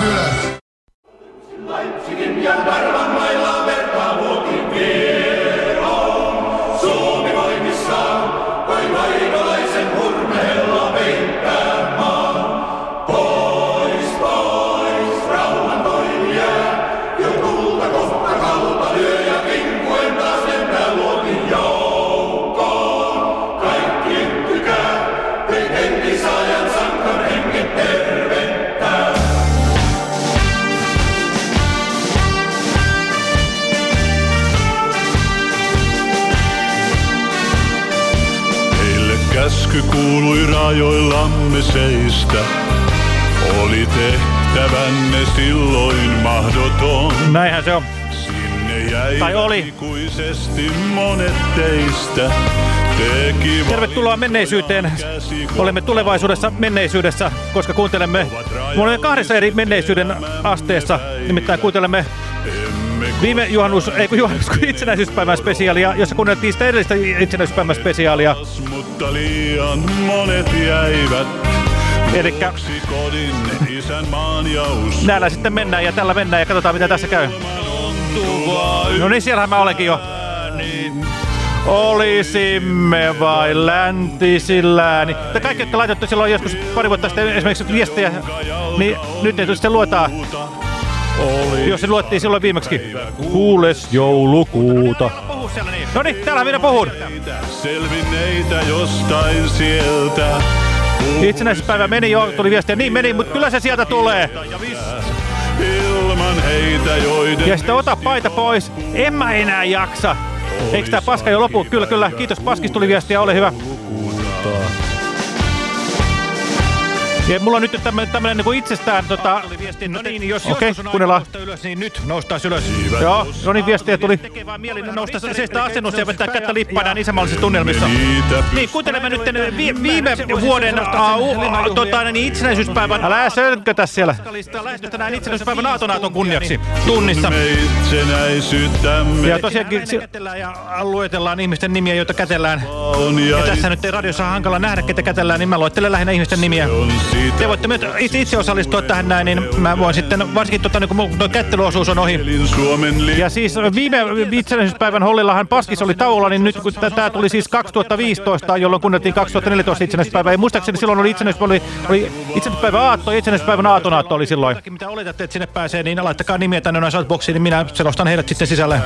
Käsi kuului rajoillamme seistä. Oli tehtävänne silloin mahdoton. Näinhän se on. Sinne jäi Tai oli. ikuisesti monet teistä. Tervetuloa menneisyyteen. Olemme tulevaisuudessa menneisyydessä, koska kuuntelemme me olemme kahdessa eri menneisyyden asteessa. Nimittäin kuuntelemme viime juhannus, ei kun juhannus, kun itsenäisyyspäivän spesiaalia, jossa kuunneltiin sitä edellistä itsenäisyyspäivän spesiaalia. Mutta liian monet jäivät. Elikkä näillä sitten mennään ja tällä mennään ja katsotaan mitä tässä käy. No niin, siellähän mä olenkin jo. Olisimme vai läntisillään. Niin, te kaikki, jotka laitatte silloin joskus pari vuotta sitten esimerkiksi viestejä, niin nyt ne sitten luetaan. Jos se luettiin silloin viimeksi. Kuules joulukuuta. No niin, täällä minä puhun. Selvinneitä jostain sieltä. Itsenäisyyspäivä meni jo, tuli viestiä. Niin meni, mutta kyllä se sieltä tulee. Ilman heitä joiden... Ja sitten ota paita pois. En mä enää jaksa. Eikö tää paska jo lopu? Kyllä, kyllä. Kiitos Paskis tuli viestiä, ole hyvä. Ja mulla on nyt tämmönen, tämmönen niinku itsestään tota... No niin, jos Okei, joskus on aika nousta ylös, niin nyt noustaan ylös. Joo, no niin viestiä tuli. Tekee vaan mieli nousta seistä asennossa ja vetää kättä lippainaan isänmaallisissa tunnelmissa. Niin, kuuntelemme nyt vi viime vuoden uh, tota, niin itsenäisyyspäivän Älä sönkötä siellä. lähestytään itsenäisyyspäivän aatonaaton kunniaksi tunnissa. me itsenäisyyttämme Ja tosiaankin... ja luetellaan ihmisten nimiä, joita kätellään. Ja tässä nyt ei radiossa hankala nähdä, ketä kätellään, niin mä luettelen lähinnä ihmisten nimiä. Te voitte myös itse, itse osallistua tähän näin, niin mä voin sitten, varsinkin tota, niin kun tuo kättelyosuus on ohi. Ja siis viime itsenäisyyspäivän hollillahan Paskis oli tauolla, niin nyt kun tämä tuli siis 2015, jolloin kunnettiin 2014 itsenäisyyspäivää. Ja muistaakseni silloin oli itsenäisyyspäivä, oli, oli itsenäisyyspäivän aatto itsenäisyyspäivän aatonaatto oli silloin. Mitä oletatte, että sinne pääsee, niin laittakaa nimiä tänne noin shoutboxiin, niin minä selostan heidät sitten sisälle.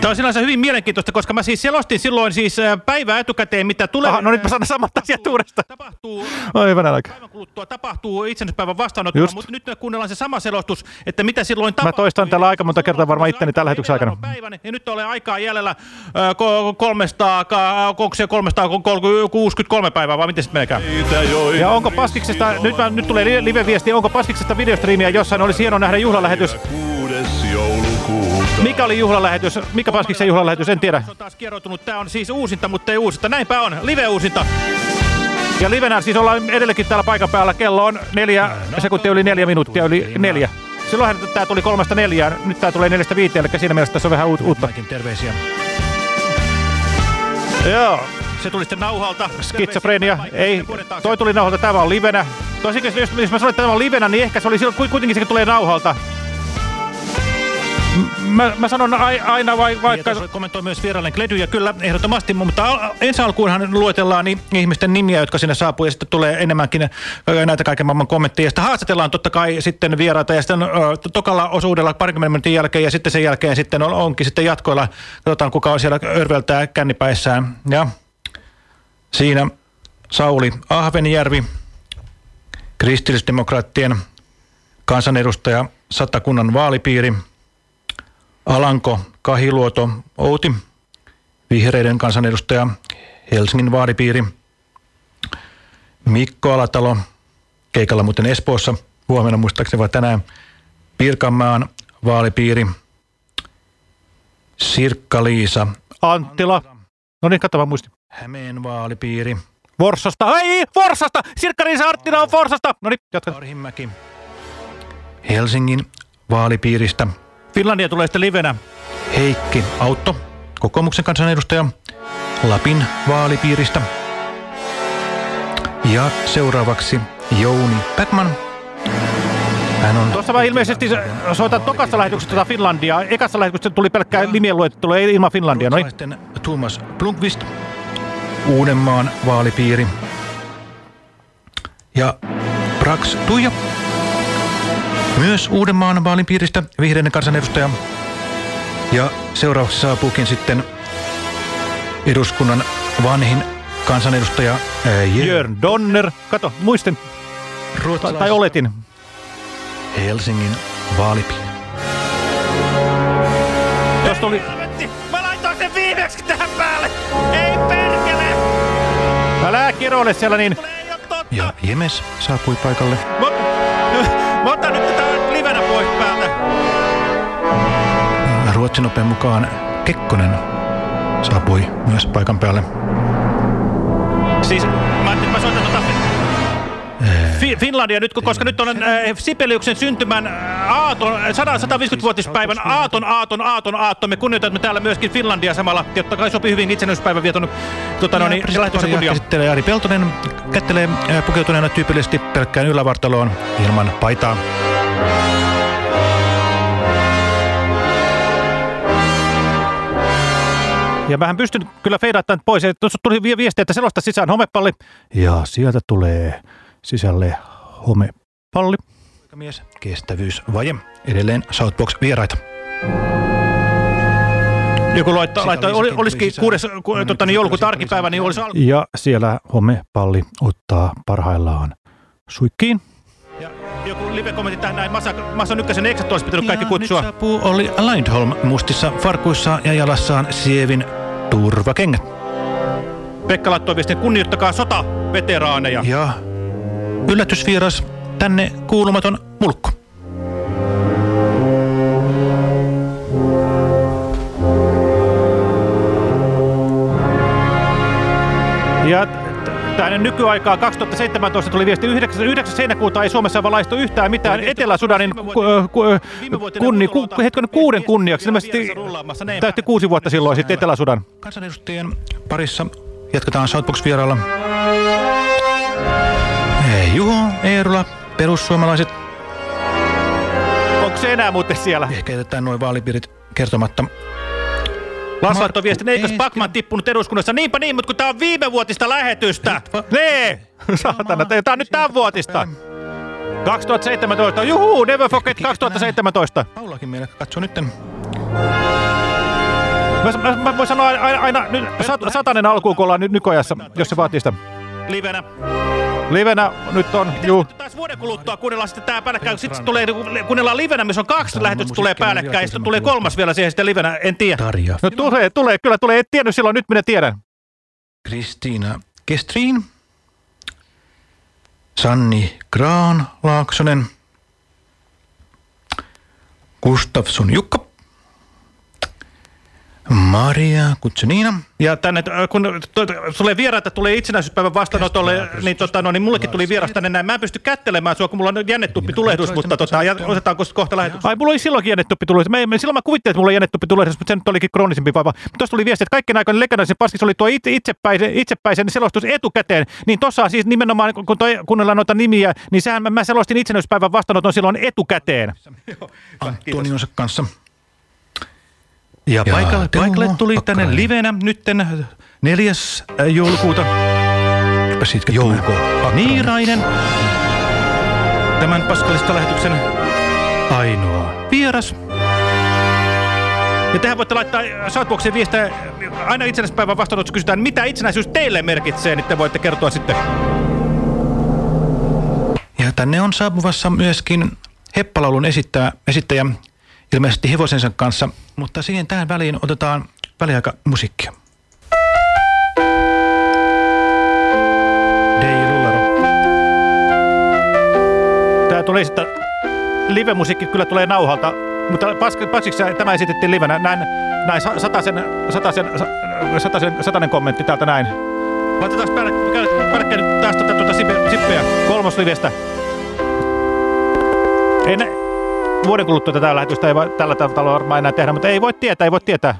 Tämä on sinänsä hyvin mielenkiintoista, koska mä siis selostin silloin siis päivää etukäteen, mitä tulee. Aha, no nyt mä sanon samat asiat uudestaan. Tapahtuu Oi, hyvänä aika. Kuluttua tapahtuu itsenäispäivän vastaanotolla, Just. mutta nyt me kuunnellaan se sama selostus, että mitä silloin Mä tapahtui. toistan täällä aika monta kertaa varmaan itteni tällä lähetyksen aikana. Päivän, ja nyt ole aikaa jäljellä ö, ko- 300, ka- onko se 363 päivää, vai miten sitten menekään? Ja onko Paskiksesta, nyt, mä, nyt tulee li- live-viesti, onko Paskiksesta videostriimiä jossain? Olisi hieno nähdä juhlalähetys. Mikä oli juhlalähetys? Mikä Paskiksen juhlalähetys? En tiedä. Se on taas kierroutunut. Tämä on siis uusinta, mutta ei uusinta. Näinpä on. Live-uusinta. Ja livenä siis ollaan edelleenkin täällä paikan päällä. Kello on neljä sekuntia yli neljä minuuttia yli neljä. Silloinhan tää tuli kolmesta neljään, nyt tää tulee neljästä viiteen, eli siinä mielessä tässä on vähän uut, uutta. Terveisiä. Joo, Se tuli sitten nauhalta. skitsofrenia, ei, toi tuli nauhalta, tämä on livenä. Tosikin, jos, jos mä sanoin, että tämä on livenä, niin ehkä se oli silloin, ku- kuitenkin se tulee nauhalta. Mä, mä sanon ai- aina vai, vaikka... Vaikka... kommentoi myös vieraillen Kledyjä, kyllä ehdottomasti, mutta ensi alkuunhan luetellaan niin ihmisten nimiä, jotka sinne saapuu, ja sitten tulee enemmänkin näitä kaiken maailman kommentteja. Ja sitten haastatellaan totta kai sitten vieraita, ja sitten tokalla osuudella parikymmenen minuutin jälkeen, ja sitten sen jälkeen sitten on, onkin sitten jatkoilla, katsotaan kuka on siellä örveltää kännipäissään. Ja siinä Sauli Ahvenjärvi, kristillisdemokraattien kansanedustaja Satakunnan vaalipiiri, Alanko Kahiluoto Outi, vihreiden kansanedustaja Helsingin vaalipiiri, Mikko Alatalo, keikalla muuten Espoossa, huomenna muistaakseni vai tänään, Pirkanmaan vaalipiiri, Sirkka-Liisa, Anttila. No niin, katsotaan muisti. Hämeen vaalipiiri, Vorsasta. Ei, Forsasta! Sirkka-Liisa Anttila on Forsasta! No niin, jatka. Arhimäki, Helsingin vaalipiiristä, Finlandia tulee sitten livenä. Heikki Autto, kokoomuksen kansanedustaja, Lapin vaalipiiristä. Ja seuraavaksi Jouni Päckman, Hän on... Tuossa mä ilmeisesti soitan tokassa lähetyksessä tuota Finlandia. Ekassa lähetyksessä tuli pelkkää nimien luettelo, ei ilman Finlandia. No niin. Thomas Blomqvist, Uudenmaan vaalipiiri. Ja Brax Tuija, myös Uudenmaan vaalipiiristä vihreiden kansanedustaja. Ja seuraavaksi saapuukin sitten eduskunnan vanhin kansanedustaja ää, Jörn Donner. Kato, muistin. Tai, ruotsalais- tai oletin. Helsingin vaalipiiri. Tuosta oli... Mä laitoin sen viimeksi tähän päälle! Ei perkele! Älä kiroile siellä niin. Ja Jemes saapui paikalle. Mä, mä Ruotsin open mukaan Kekkonen saapui myös paikan päälle. Siis mä ajattelin, mä soitan tota... Fi- Finlandia nyt, koska nyt on äh, Sibeliuksen syntymän äh, aaton, 150-vuotispäivän aaton, aaton, aaton, aaton. Me kunnioitamme täällä myöskin Finlandia samalla. Totta kai sopii hyvin itsenäisyyspäivän vieton tota, no, niin, lähetyksen kunnia. käsittelee Ari Peltonen, kättelee pukeutuneena tyypillisesti pelkkään ylävartaloon ilman paitaa. Ja mähän pystyn kyllä feidaattamaan pois. Ja Tuossa tuli vi- viesti, että selosta sisään homepalli. Ja sieltä tulee sisälle homepalli. Mies, kestävyysvaje. Edelleen Southbox vieraita. Joku laittoi, Sitä laittoi oli olisikin kuudes, ku, tota, niin joulukuuta kyllä arkipäivä, niin olisi oli Ja siellä homepalli ottaa parhaillaan suikkiin. Ja joku live-kommentti tähän näin. Massa, Massa Nykkäsen eksat olisi pitänyt kaikki kutsua. Nyt saapuu oli Lindholm mustissa farkuissa ja jalassaan sievin turvakengät. Pekka laittoi viestin, kunnioittakaa sota-veteraaneja. Ja yllätysvieras tänne kuulumaton mulkku. Ja t- tänne nykyaikaa 2017 tuli viesti 9. 9. heinäkuuta ei Suomessa valaistu yhtään mitään Etelä-Sudanin ku, ku, kunni, ku, hetken kuuden kunniaksi. Ilmeisesti täytti kuusi vuotta silloin sitten Etelä-Sudan. Kansanedustajien parissa jatketaan Southbox-vierailla. Juho Eerula, perussuomalaiset. Onko se enää muuten siellä? Ehkä jätetään noin vaalipiirit kertomatta. Lars laittoi viestin, eikös Backman tippunut eduskunnassa? Niinpä niin, mutta kun tää on viime vuotista lähetystä. Nee! Saatana, tää on nyt tämän vuotista. 2017, juhuu, never forget 2017. Paulakin meillä katsoo nytten. Mä, mä, mä voin sanoa aina, aina nyt sat, satanen alkuun, kun ollaan nyt jos se vaatii sitä. Livenä. Livenä nyt on, juu. Taas vuoden kuluttua kuunnellaan sitten tää päällekkäin. Sitten tulee, kuunnellaan livenä, missä on kaksi lähetystä tulee päällekkäin. Ja sitten tulee kolmas vielä siihen sitten livenä, en tiedä. Tarja. No tulee, tulee, kyllä tulee. Et tiennyt silloin, nyt minä tiedän. Kristiina Kestrin. Sanni Graan Laaksonen. Gustafsson Jukka. Maria Kutsunina. Ja tänne, äh, kun tulee vieraita, tulee itsenäisyyspäivän vastaanotolle, niin, tota, no, niin mullekin tuli vieras tänne näin. Mä en pysty kättelemään sua, kun mulla on jännetuppi tulehdus, mutta tota, ja otetaanko sitten kohta lähetys? Ai, mulla oli silloinkin jännetuppi tulehdus. Mä, mä, silloin mä kuvittelin, että mulla oli jännetuppi tulehdus, mutta se nyt olikin kroonisempi vaiva. Mutta tuossa tuli viesti, että kaikkien aikojen legendaarisen paskissa oli tuo itse, itsepäisen, itsepäisen selostus etukäteen. Niin tuossa on siis nimenomaan, kun toi, kuunnellaan noita nimiä, niin sehän mä, mä selostin itsenäisyyspäivän vastaanoton silloin etukäteen. Antonionsa kanssa. Ja, Ja paikalle, tuli Pakkarainen. tänne livenä nytten 4. joulukuuta Pääsitkö Jouko? Niirainen. Tämän Paskalista lähetyksen ainoa vieras. Ja tähän voitte laittaa Shoutboxin viestejä. Aina itsenäisyyspäivän vastaanotossa kysytään, mitä itsenäisyys teille merkitsee, niin te voitte kertoa sitten. Ja tänne on saapuvassa myöskin heppalaulun esittäjä, esittäjä ilmeisesti hevosensa kanssa, mutta siihen tähän väliin otetaan väliaika musiikkia. Tää tulee sitten, live-musiikki kyllä tulee nauhalta, mutta pas- paksiksi tämä esitettiin livenä. Näin, näin sa- satasen, satasen, sa- satasen, satanen kommentti täältä näin. Laitetaan päällekkäin nyt taas tuota, sippe- sippeä kolmoslivestä. Ei ne, vuoden kuluttua tätä lähetystä ei voi, tällä tavalla varmaan enää tehdä, mutta ei voi tietää, ei voi tietää.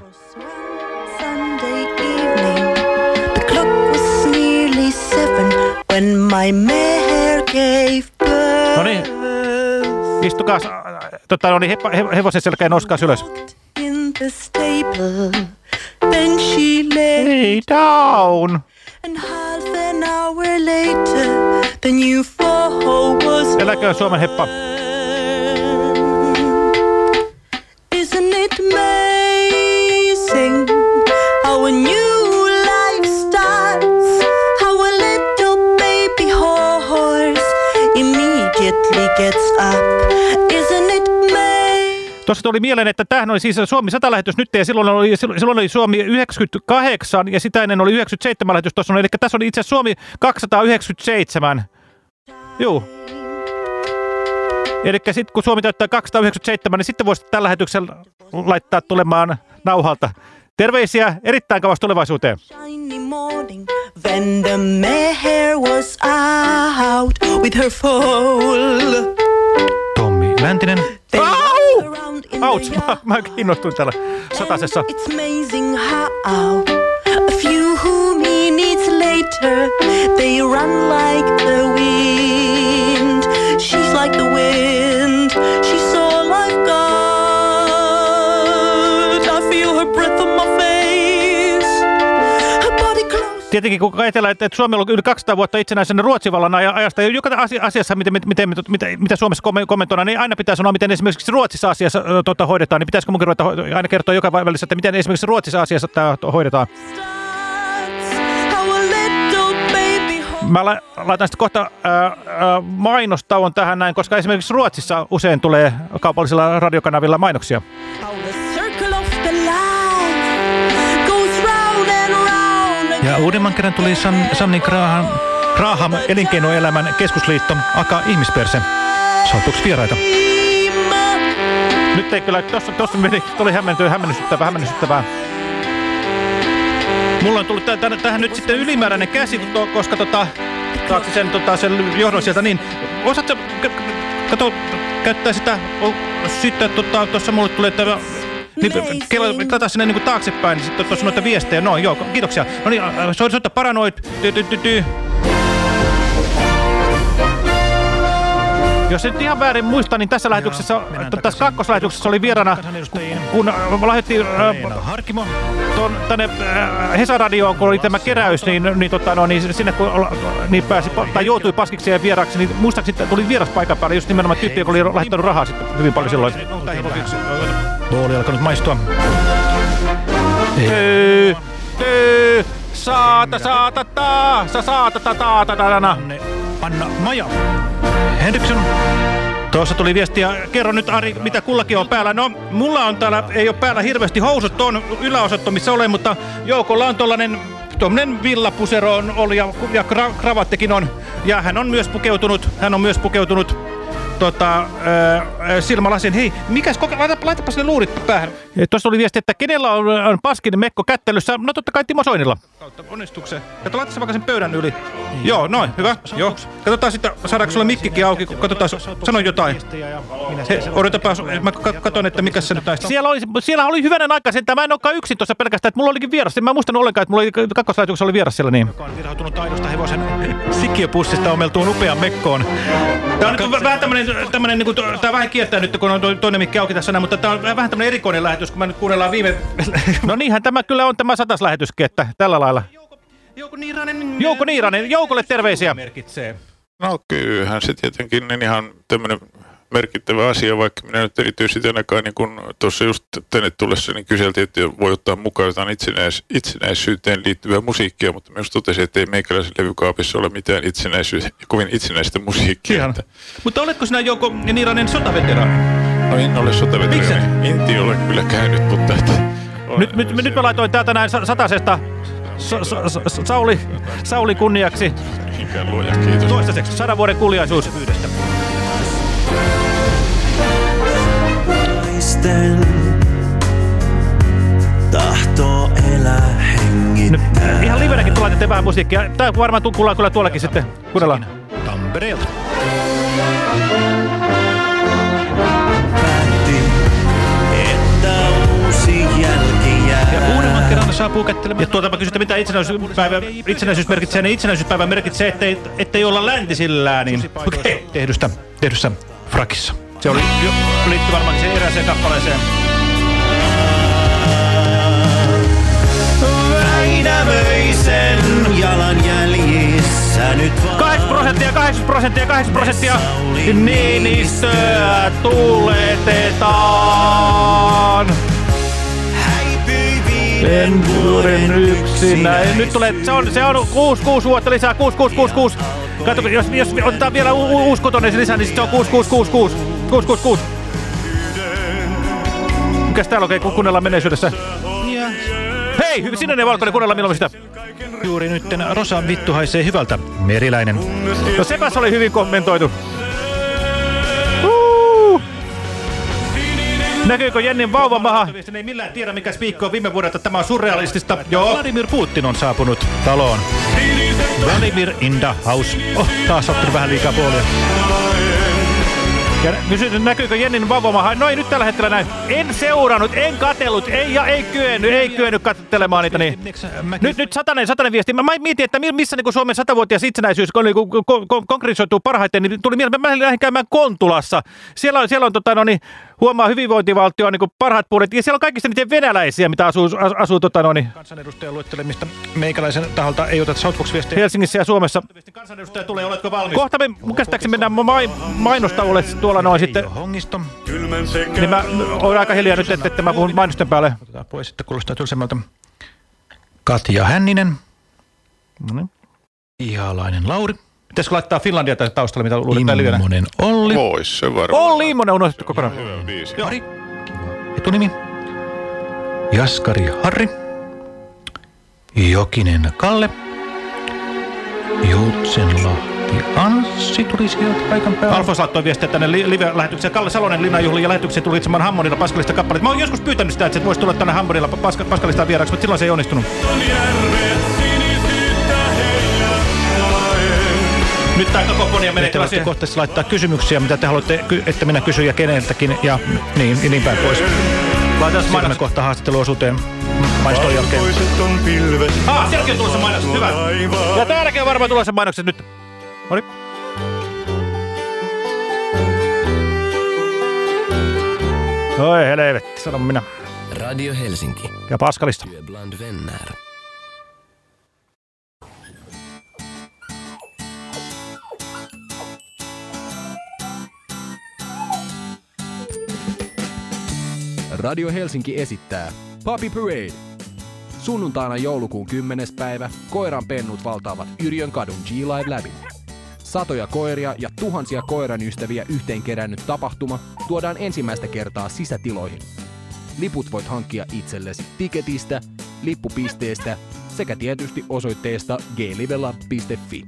No niin. Istukaa tota, no niin, hepa, he, hevosen selkään nouskaa ylös. in the stable. Then she lay down. and half an hour later, the new foal was Eläköön Suomen heppa. Tuossa tuli mieleen, että tämähän oli siis Suomi 100 lähetys nyt ja silloin oli, silloin oli Suomi 98 ja sitä ennen oli 97 lähetys tuossa. Eli tässä oli itse Suomi 297. Juu. Eli sitten kun Suomi täyttää 297, niin sitten voisi tällä lähetyksellä laittaa tulemaan nauhalta. Terveisiä erittäin kauas tulevaisuuteen. When the mare was out with her foal. Tommi Läntinen. The mä, mä kiinnostuin täällä satasessa. It's amazing how a few minutes later they run like the wind. She's like the wind. Tietenkin kun ajatellaan, että Suomi on yli 200 vuotta itsenäisen Ruotsivallan aja- ajasta, ja joka asia- asiassa, miten, miten, mitä, mitä Suomessa komme- kommentoidaan, niin aina pitää sanoa, miten esimerkiksi Ruotsissa asiassa tota, hoidetaan. Niin pitäisikö munkin ruveta aina kertoa joka välissä, että miten esimerkiksi Ruotsissa asiassa tämä hoidetaan. Mä la- laitan sitten kohta mainostauon tähän näin, koska esimerkiksi Ruotsissa usein tulee kaupallisilla radiokanavilla mainoksia. how Ja uudemman kerran tuli San, Sanni Graham, Graham elinkeinoelämän keskusliitto, aka Ihmisperse. Saatuuko vieraita? Nyt ei kyllä, tossa, tossa meni, tuli hämmentyä, hämmennystyttävää, hämmennystyttävää. Mulla on tullut tä- tä- tähän nyt sitten ylimääräinen käsi, koska tota, taakse sen, tota, sen johdon sieltä, niin osaatko, kato, käyttää sitä, sitten tota, tuossa mulle tulee tämä, niin kello, katsotaan sinne niin taaksepäin, niin sitten tuossa noita viestejä, no joo, kiitoksia. No niin, so, soita paranoid, ty, ty, ty, ty. Jos nyt ihan väärin muista, niin tässä lähetyksessä, tässä kakkoslähetyksessä oli vieraana, kun äh, lähdettiin äh, ton, tänne äh, Hesaradioon, kun oli tämä keräys, niin, niin, tota, no, niin sinne kun niin pääsi, tai joutui paskiksi ja vieraaksi, niin muistaakseni että tuli vieras paikan päälle, just nimenomaan tyyppi, joka oli lähettänyt rahaa sitten hyvin paljon silloin. Tuoli alkanut maistua. Tyy, tyy, saata, saata, taa, sa, saata, ta, ta, ta, ta, ta, Anne Anna Maja. Henriksson. Tuossa tuli viestiä, kerro nyt Ari, mitä kullakin on päällä. No, mulla on täällä, ei ole päällä hirveästi housut, on yläosatto missä olen, mutta Joukolla on tollanen tuommoinen villapusero on ollut ja, ja on. Ja hän on myös pukeutunut, hän on myös pukeutunut tota, ö, silmälasin. Hei, mikäs, koke, laita, laitapa sille luurit päähän. Tuossa oli viesti, että kenellä on, on paskin mekko kättelyssä? No totta kai Timo Soinilla. Kautta onnistukseen. Kato, laita se vaikka sen pöydän yli. Joo, noin, hyvä. Joo. Katsotaan sitten, saadaanko sulle mikkikin auki, kun katsotaan, sano jotain. He, odotapa, mä ka- katon, että mikä se nyt näistä siellä oli, siellä oli aika sen, mä en olekaan yksin tuossa pelkästään, että mulla olikin vieras. En mä muistanut ollenkaan, että mulla oli kakkoslähetyksessä oli vieras siellä niin. Joka on virhautunut aidosta hevosen sikkiöpussista omeltuun upean mekkoon. Tää on nyt vähän tämmönen, tämmönen niinku, to- tää vähän kiertää nyt, kun on to- toinen mikki auki tässä näin, mutta tää on vähän tämmönen erikoinen lähetys, kun mä nyt kuunnellaan viime... No niinhän tämä kyllä on tämä sataslähetyskin, että tällä lailla. Jouko Niiranen. Jouko Niiranen, Joukolle terveisiä. Merkitsee. No kyllähän se tietenkin niin ihan tämmöinen merkittävä asia, vaikka minä nyt erityisesti ainakaan niin kun tuossa just tänne tullessa niin kyseltiin, että voi ottaa mukaan jotain itsenäis, itsenäisyyteen liittyvää musiikkia, mutta myös totesin, että ei meikäläisen levykaapissa ole mitään itsenäisyyttä, kovin itsenäistä musiikkia. Ihan. Että, Mutta oletko sinä Jouko Niiranen sotaveteraani? no en ole sotaveteraani. Inti ole kyllä käynyt, mutta että, Nyt, nyt, nyt mä laitoin täältä näin sa- satasesta sa, sa, sa, Sauli, Sauli kunniaksi toistaiseksi sadan vuoden kuljaisuus. Naisten tahto elää Nyt hengittää. ihan livenäkin laitatte vähän musiikkia. Tää varmaan kuullaan kyllä tuollakin sitten. Kuunnellaan. Tampereelta. Uudemman kerran saapuu kättelemään. Ja tuota mä kysyn, että mitä itsenäisyyspäivä, itsenäisyys merkitsee, niin itsenäisyyspäivä merkitsee, ettei, ettei olla läntisillään, niin Tehdystä, tehdyssä frakissa. Se oli, liittyy varmaankin se erääseen kappaleeseen. Väinämöisen jalanjäljissä nyt vaan 8 prosenttia, 8 prosenttia, 8 prosenttia. Niinistöä tuletetaan. En vuoden yksinäin. Nyt tulee, se on, se on 6, 6 vuotta lisää, 6, 6, 6, 6. Katso, jos, jos otetaan vielä uusi kotonen lisää, niin se on 6, 6, 6, 6. 6, 6, 6. Mikäs täällä oikein, kun kuunnellaan menneisyydessä? Hei, sininen valkoinen, kuunnellaan milloin sitä. Juuri nyt Rosa vittu haisee hyvältä. Meriläinen. No sepäs oli hyvin kommentoitu. Näkyykö Jennin vauvamaha? Ei millään tiedä, mikä spiikko on viime vuodelta. Tämä on surrealistista. Joo. Vladimir Putin on saapunut taloon. Vladimir in the house. Oh, taas otti vähän liikaa puolia. Ja kysyn, näkyykö Jennin vauvamaha? No ei nyt tällä hetkellä näy. En seurannut, en katellut, ei ja ei kyennyt, ei kyennyt katselemaan niitä. Niin. Nyt, nyt satanen, satanen viesti. Mä, mä mietin, että mi- missä niin Suomen satavuotias itsenäisyys kun, niin, konkretisoituu parhaiten, niin tuli mieleen, mä lähdin käymään Kontulassa. Siellä on, siellä on tota, no, niin, huomaa hyvinvointivaltio niin parhaat puolet, ja siellä on kaikista niitä venäläisiä, mitä asuu, as, asuu tota, no, niin, Kansanedustajan luettelemista meikäläisen taholta ei oteta Southbox-viestiä. Helsingissä ja Suomessa. Kansanedustaja tulee, oletko valmis? Kohta me käsittääkseni mennään mai, mainostauolle tuolla noin sitten. Hongisto. Niin mä oon aika hiljaa nyt, että, että mä puhun mainosten päälle. Otetaan pois, että kuulostaa tylsemmältä. Katja Hänninen. No niin. Ihalainen Lauri. Pitäisikö laittaa Finlandia tästä taustalle, mitä luulet livenä? Immonen Olli. Pois se varmaan. Olli Immonen unohdettu kokonaan. Hyvä biisi. Jari. Etunimi. Jaskari Harri. Jokinen Kalle. Jutsenlahti Anssi tuli sieltä paikan päälle. Alfons laittoi viestiä tänne li- live-lähetykseen. Kalle Salonen linnanjuhliin ja lähetykseen tuli itsemään Hammondilla Paskalista kappaleet. Mä oon joskus pyytänyt sitä, että se voisi tulla tänne Hammondilla Paska- Paskalista vieraksi, mutta silloin se ei onnistunut. Nyt tää koko ponia menee Te kyllä siihen. kohta laittaa kysymyksiä, mitä te haluatte, että minä kysyn ja keneltäkin ja niin, ja niin päin pois. Laitetaan mainos. kohta haastatteluosuuteen mainoston jälkeen. Ah, sielläkin on tulossa mainokset, hyvä. Ja täälläkin on varmaan tulossa mainokset nyt. Oli. Oi helvetti, sanon minä. Radio Helsinki. Ja Paskalista. Bland vänner. Radio Helsinki esittää Puppy Parade. Sunnuntaina joulukuun 10. päivä koiran pennut valtaavat Yrjön kadun G-Live läpi. Satoja koiria ja tuhansia koiran ystäviä yhteen kerännyt tapahtuma tuodaan ensimmäistä kertaa sisätiloihin. Liput voit hankkia itsellesi tiketistä, lippupisteestä sekä tietysti osoitteesta glivella.fi.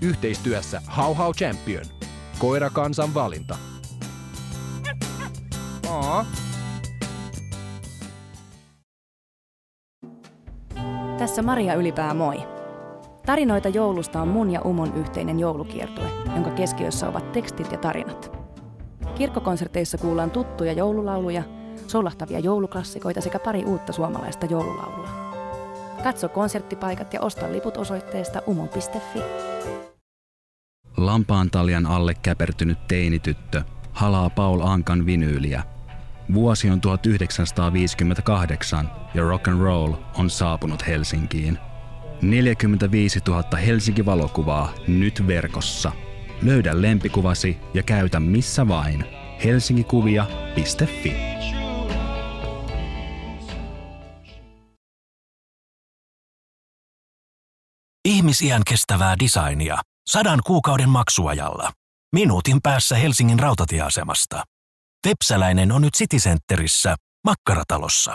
Yhteistyössä How How Champion. Koirakansan valinta. Aa. Tässä Maria Ylipää moi. Tarinoita joulusta on mun ja Umon yhteinen joulukiertue, jonka keskiössä ovat tekstit ja tarinat. Kirkkokonserteissa kuullaan tuttuja joululauluja, soulahtavia jouluklassikoita sekä pari uutta suomalaista joululaulua. Katso konserttipaikat ja osta liput osoitteesta umon.fi. Lampaantaljan alle käpertynyt teinityttö halaa Paul Ankan vinyyliä. Vuosi on 1958 ja rock and roll on saapunut Helsinkiin. 45 000 Helsinki-valokuvaa nyt verkossa. Löydä lempikuvasi ja käytä missä vain. helsingikuvia.fi Ihmisiän kestävää designia. Sadan kuukauden maksuajalla. Minuutin päässä Helsingin rautatieasemasta. Tepsäläinen on nyt Citycenterissä, Makkaratalossa.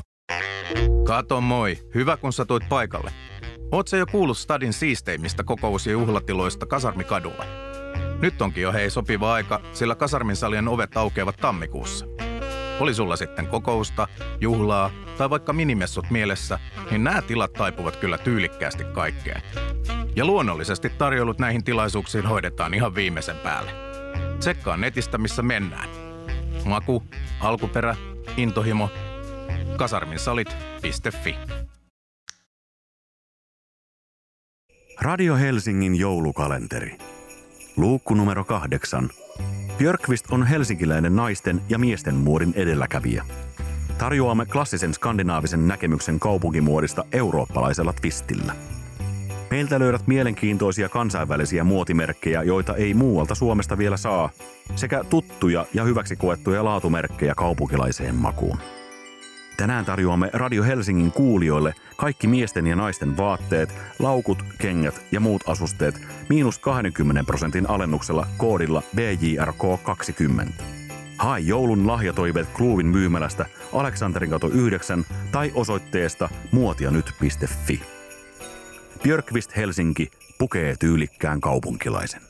Kato moi, hyvä kun satuit paikalle. Oot jo kuullut Stadin siisteimmistä kokous- ja juhlatiloista Kasarmikadulla? Nyt onkin jo hei sopiva aika, sillä Kasarmin salien ovet aukeavat tammikuussa. Oli sulla sitten kokousta, juhlaa tai vaikka minimessut mielessä, niin nämä tilat taipuvat kyllä tyylikkäästi kaikkeen. Ja luonnollisesti tarjoulut näihin tilaisuuksiin hoidetaan ihan viimeisen päälle. Tsekkaa netistä, missä mennään. Maku, alkuperä, intohimo, kasarminsalit.fi. Radio Helsingin joulukalenteri. Luukku numero kahdeksan. Björkvist on helsinkiläinen naisten ja miesten muodin edelläkävijä. Tarjoamme klassisen skandinaavisen näkemyksen kaupunkimuodista eurooppalaisella twistillä. Meiltä löydät mielenkiintoisia kansainvälisiä muotimerkkejä, joita ei muualta Suomesta vielä saa, sekä tuttuja ja hyväksi koettuja laatumerkkejä kaupunkilaiseen makuun. Tänään tarjoamme Radio Helsingin kuulijoille kaikki miesten ja naisten vaatteet, laukut, kengät ja muut asusteet miinus 20 prosentin alennuksella koodilla BJRK20. Hae joulun lahjatoiveet Kluuvin myymälästä Aleksanterin kato 9 tai osoitteesta muotianyt.fi. Björkvist Helsinki pukee tyylikkään kaupunkilaisen.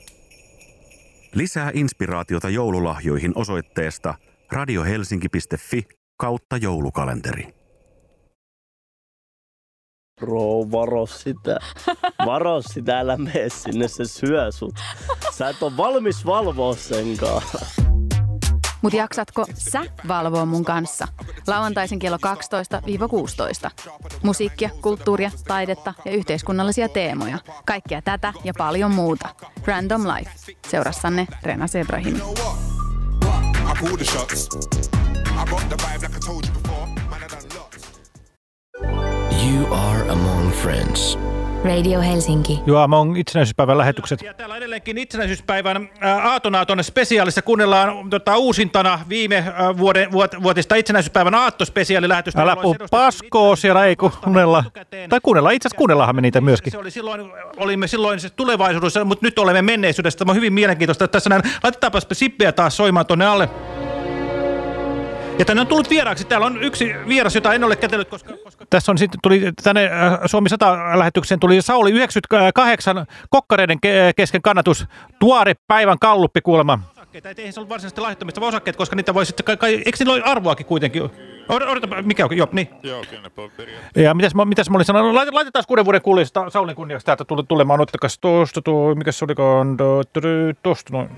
Lisää inspiraatiota joululahjoihin osoitteesta radiohelsinki.fi kautta joulukalenteri. Bro, varo sitä. Varo sitä, älä mene sinne, se syö sut. Sä et ole valmis valvoa sen kanssa. Mut jaksatko sä valvoa mun kanssa? Lauantaisin kello 12-16. Musiikkia, kulttuuria, taidetta ja yhteiskunnallisia teemoja. Kaikkea tätä ja paljon muuta. Random Life. Seurassanne Rena Sebrahimi. You are among friends. Radio Helsinki. Joo, Among itsenäisyyspäivän lähetykset. Ja täällä edelleenkin itsenäisyyspäivän Aatonaaton spesiaalissa kuunnellaan tota, uusintana viime ää, vuoden, vuot, vuotista itsenäisyyspäivän aattospesiaalilähetystä. Älä puhu paskoo siellä, ei kuunnella. Tai kuunnella, itse asiassa kuunnellaanhan me niitä myöskin. Se oli silloin, olimme silloin se tulevaisuudessa, mutta nyt olemme menneisyydessä. Tämä on hyvin mielenkiintoista. että Tässä näin, laitetaanpa sippiä taas soimaan tuonne alle. Ja tänne on tullut vieraaksi. Täällä on yksi vieras, jota en ole kätellyt, koska... koska... Tässä on sitten tuli tänne äh, Suomi 100-lähetykseen tuli Sauli 98 kokkareiden ke kesken kannatus. Tuore päivän kalluppi kuulemma. Osakkeita, eihän se ollut varsinaisesti lahjoittamista, vaan osakkeet, koska niitä voi sitten, kai, kai, eikö niillä ole arvoakin kuitenkin? Odota, mikä on, joo, niin. Joo, kyllä ne Ja mitäs, mitäs mä olin sanonut? Laitetaan kuuden vuoden kuulista Saulin kunniaksi täältä tulemaan. Ottakas tuosta tuo, mikä se olikaan, tuosta noin.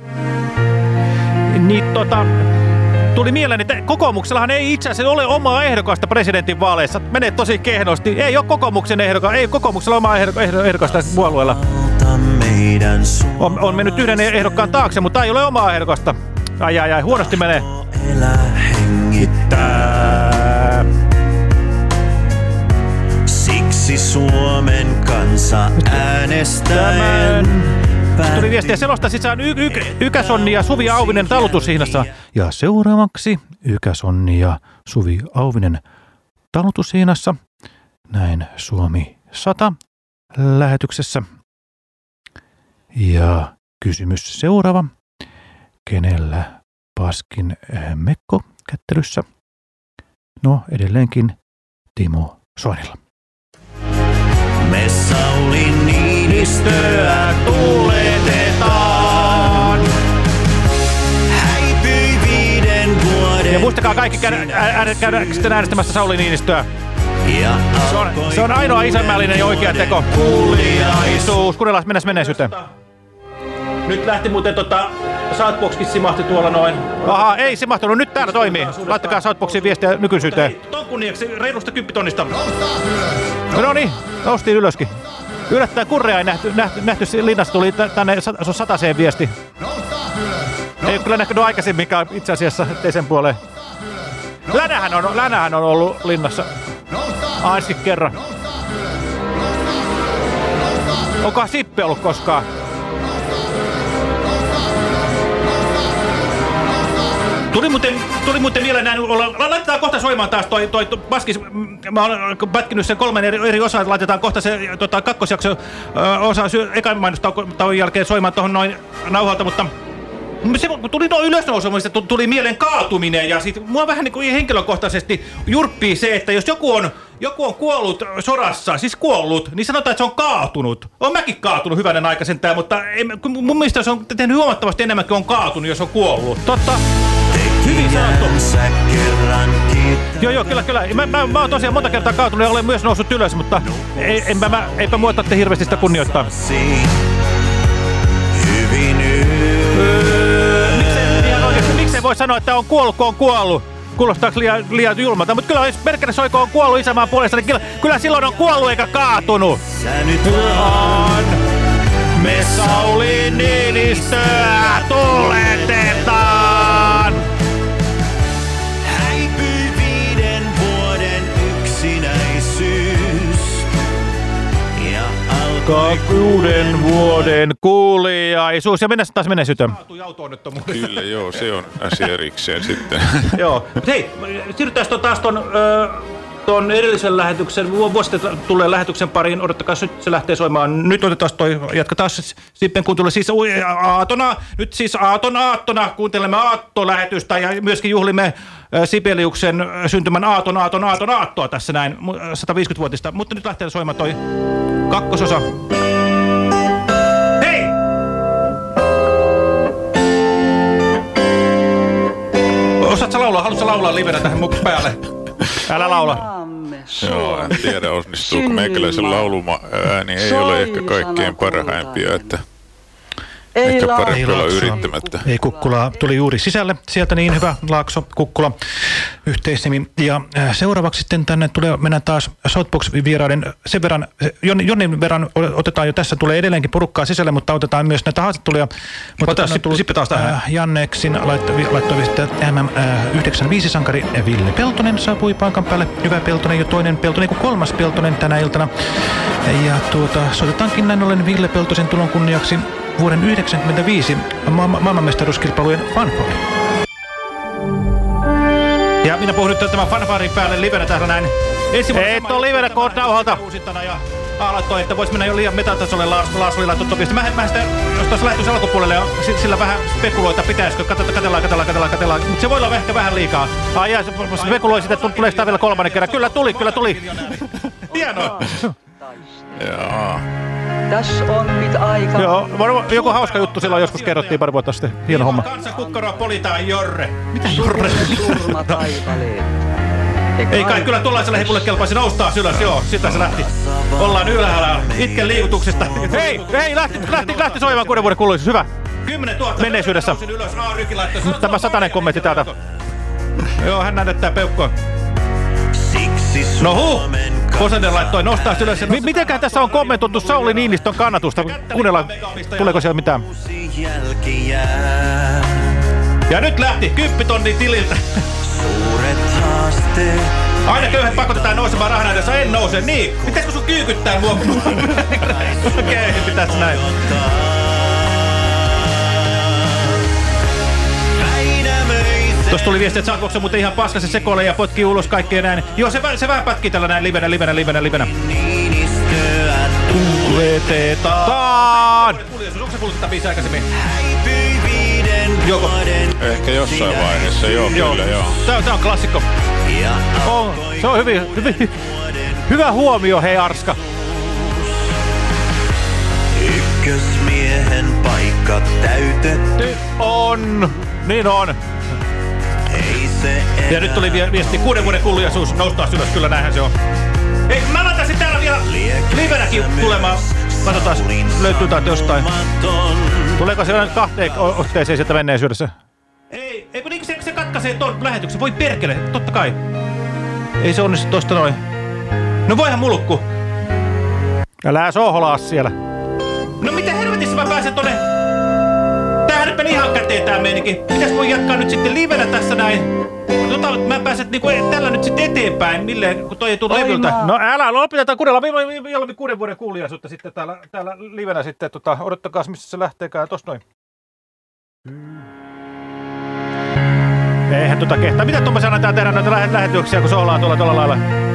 Niin tota, tuli mieleen, että kokoomuksellahan ei itse asiassa ole omaa ehdokasta presidentin vaaleissa. Menee tosi kehnosti. Ei ole kokoomuksen ehdoka, ei kokoomuksella omaa ehdokasta puolueella. On, on mennyt yhden ehdokkaan taakse, mutta ei ole omaa ehdokasta. Ai ai ai, huonosti menee. Siksi Suomen kansa äänestäen. Tuli viestiä selosta sisään y- y- Ykäsonni ja Suvi Auvinen talutushihnassa. Ja seuraavaksi Ykäsonni ja Suvi Auvinen talutushihnassa. Näin Suomi 100 lähetyksessä. Ja kysymys seuraava. Kenellä paskin äh, mekko kättelyssä? No edelleenkin Timo Soinilla. Me Sauli Niinistöä tuletetaan. Häipyi viiden vuoden Ja muistakaa kaikki käydä, sitten äänestämässä Sauli Niinistöä. Ja Se on, se on ainoa isänmällinen ja oikea teko. Kuuliaisuus. Kuunnellaan mennä menneisyyteen. Nyt lähti muuten tota, Southboxkin simahti tuolla noin. Aha, ei simahtunut. Nyt täällä toimii. Laittakaa Southboxin viestiä nykyisyyteen. Ton kunniaksi reilusta kymppitonnista. No niin, noustiin ylöskin. Yllättäen kurrea ei nähty, nähty, nähty linnassa tuli tä- tänne sataseen viesti. Ei ole kyllä näkynyt aikaisemminkaan itse asiassa, ettei sen puoleen. Länähän on, Länähän on ollut linnassa. Ainakin kerran. Onkohan Sippe ollut koskaan? Tuli muuten, tuli muuten vielä näin, laitetaan kohta soimaan taas toi, toi, toi paskis, mm, mä olen pätkinyt sen kolmen eri, eri osaa, laitetaan kohta se tota, kakkosjakso ö, osa syö, ekan mainostauon jälkeen soimaan tuohon noin nauhalta, mutta se, tuli noin ylösnousemista, tu- tuli mieleen kaatuminen ja sit mua vähän niin kuin henkilökohtaisesti jurppii se, että jos joku on, joku on kuollut sodassa, siis kuollut, niin sanotaan, että se on kaatunut. On mäkin kaatunut hyvänen aika sentään, mutta kun mun mielestä se on tehnyt huomattavasti enemmän kuin on kaatunut, jos on kuollut. Totta. Hyvin sanottu. Joo, joo, kyllä, kyllä. Mä, mä, mä oon tosiaan monta kertaa kaatunut ja olen myös noussut ylös, mutta ei, enpä, mä, eipä mua tarvitse hirveästi sitä kunnioittaa. Miksei, ihan oikeasti, miksei voi sanoa, että on kuollut, kun on kuollut? Kuulostaako liian, liian julmalta? Mutta kyllä, jos Perkele Soiko on kuollut isämaan puolesta, niin kyllä, kyllä silloin on kuollut eikä kaatunut. Sä nyt on. Me Sauli Niinistöä tuletetaan. Kuuden vuoden kuuliaisuus. Ja mennä taas menneisyyteen. Kyllä joo, se on asia erikseen sitten. Joo. Hei, siirrytään tuon taas ton, ö, ton edellisen lähetyksen, vu- vuosi tulee lähetyksen pariin. Odottakaa, nyt se lähtee soimaan. Nyt otetaan toi, jatketaan sitten kun tulee siis ui, aatona, nyt siis aaton aattona kuuntelemme aattolähetystä ja myöskin juhlimme ö, Sibeliuksen syntymän aaton, aaton, aaton, aattoa tässä näin, mu- 150-vuotista. Mutta nyt lähtee soimaan toi kakkososa. Hei! Osaatko laulaa? Haluatko laulaa livenä tähän päälle? Älä laula. Joo, en tiedä onnistuuko meikäläisen lauluma ääni. Ei ole ehkä kaikkein parhaimpia, että ehkä parempi olla yrittämättä. Ei Kukkulaa tuli juuri sisälle. Sieltä niin hyvä Laakso, Kukkula, yhteisnimi. Ja äh, seuraavaksi sitten tänne tulee, mennään taas Southbox-vieraiden sen verran, Jonni, Jonnin verran otetaan jo tässä, tulee edelleenkin porukkaa sisälle, mutta otetaan myös näitä haastatteluja. Mutta Otetaan tänne Sippi- Sippi taas tähän. Äh, Janneksin laittoi, laittoi viestiä, että MM95-sankari Ville Peltonen saapui paikan päälle. Hyvä Peltonen jo toinen Peltonen kuin kolmas Peltonen tänä iltana. Ja tuota, soitetaankin näin ollen Ville Peltosen tulon kunniaksi vuoden 1995 ma- ma- maailmanmestaruuskilpailujen fanfare. Ja minä puhun nyt tämän fanfarin päälle livenä täällä näin. Ensi vuonna Et livenä, kun oot nauhalta. Uusintana ja aloittoi, että voisi mennä jo liian metatasolle Laasu Lila tuttopisti. Mä, mä sitä, jos tuossa lähetys alkupuolelle sillä vähän spekuloita pitäisikö, katsotaan, katellaan, katellaan, katellaan, katellaan. Mutta se voi olla ehkä vähän liikaa. Ai ja spekuloi sitä, että tuleeko tämä vielä kolmannen kerran. Kyllä tuli, kyllä tuli. Hienoa. Jaa. Tässä on nyt aika. Joo, varmaan joku hauska juttu silloin joskus kerrottiin pari vuotta sitten. Hieno homma. Kansan kukkaroa politaan Jorre. Mitä Jorre? Surma taipaleet. Ei kai kyllä tuollaiselle hepulle kelpaisi noustaa ylös, joo, sitä se lähti. Ollaan ylhäällä itken liikutuksesta. Hei, hei, lähti, lähti, lähti soimaan kuuden vuoden kuluisuus. Hyvä. 10 000. Menneisyydessä. Tämä satanen kommentti täältä. Joo, hän näyttää peukkoa. No huh! Posenden laittoi nostaa ylös. ja Mi- mitenköhän tässä on kommentoitu Sauli Niinistön kannatusta? Kuunnellaan, tuleeko siellä mitään? Ja nyt lähti, kymppitonnin tililtä. Suuret haasteet. Aina köyhät pakotetaan nousemaan rahan edessä, en nouse. Niin, pitäisikö sun kyykyttää mua? Okei, pitäis näin. Tuossa tuli viesti, että Saatvoksi muuten ihan paska se sekoilee ja potkii ulos kaikkea näin. Joo, se, se vähän pätkii tällä näin livenä, livenä, livenä, livenä. Kuvetetaan! Onko se kuullut tätä biisiä aikaisemmin? Joko? Ehkä jossain vaiheessa, joo, Joo. kyllä joo. Tää on, tää on klassikko. On, se on hyvin, hyvin, hyvä huomio, hei Arska. Ykkösmiehen paikka täytetty. On, niin on. Ja nyt tuli vie- viesti, kuuden vuoden kuljaisuus, noustaa ylös, kyllä näinhän se on. Ei, mä laittaisin täällä vielä livenäkin tulemaan. Katsotaan, löytyy täältä jostain. Tuleeko se nyt kahteen otteeseen sieltä menneisyydessä? Ei, ei kun niin se, se katkaisee ton lähetyksen, voi perkele, totta kai. Ei se onnistu tosta noin. No voihan mulkku. Älä sohlaa siellä. No mitä helvetissä mä pääsen tonne? Tää nyt meni ihan käteen tää meininki. Mitäs voi jatkaa nyt sitten livenä tässä näin? Tota, mä pääsen niinku tällä nyt sitten eteenpäin, milleen, kun toi ei tule levyltä. No älä, lopetetaan kuunnella vielä, vielä kuuden vuoden kuulijaisuutta sitten täällä, täällä livenä sitten. Tota, odottakaa, missä se lähteekään. Tos noin. Eihän tota kehtaa. Mitä tuommoisia annetaan tehdä noita lähe- lähetyksiä, kun soolaa tuolla tuolla lailla?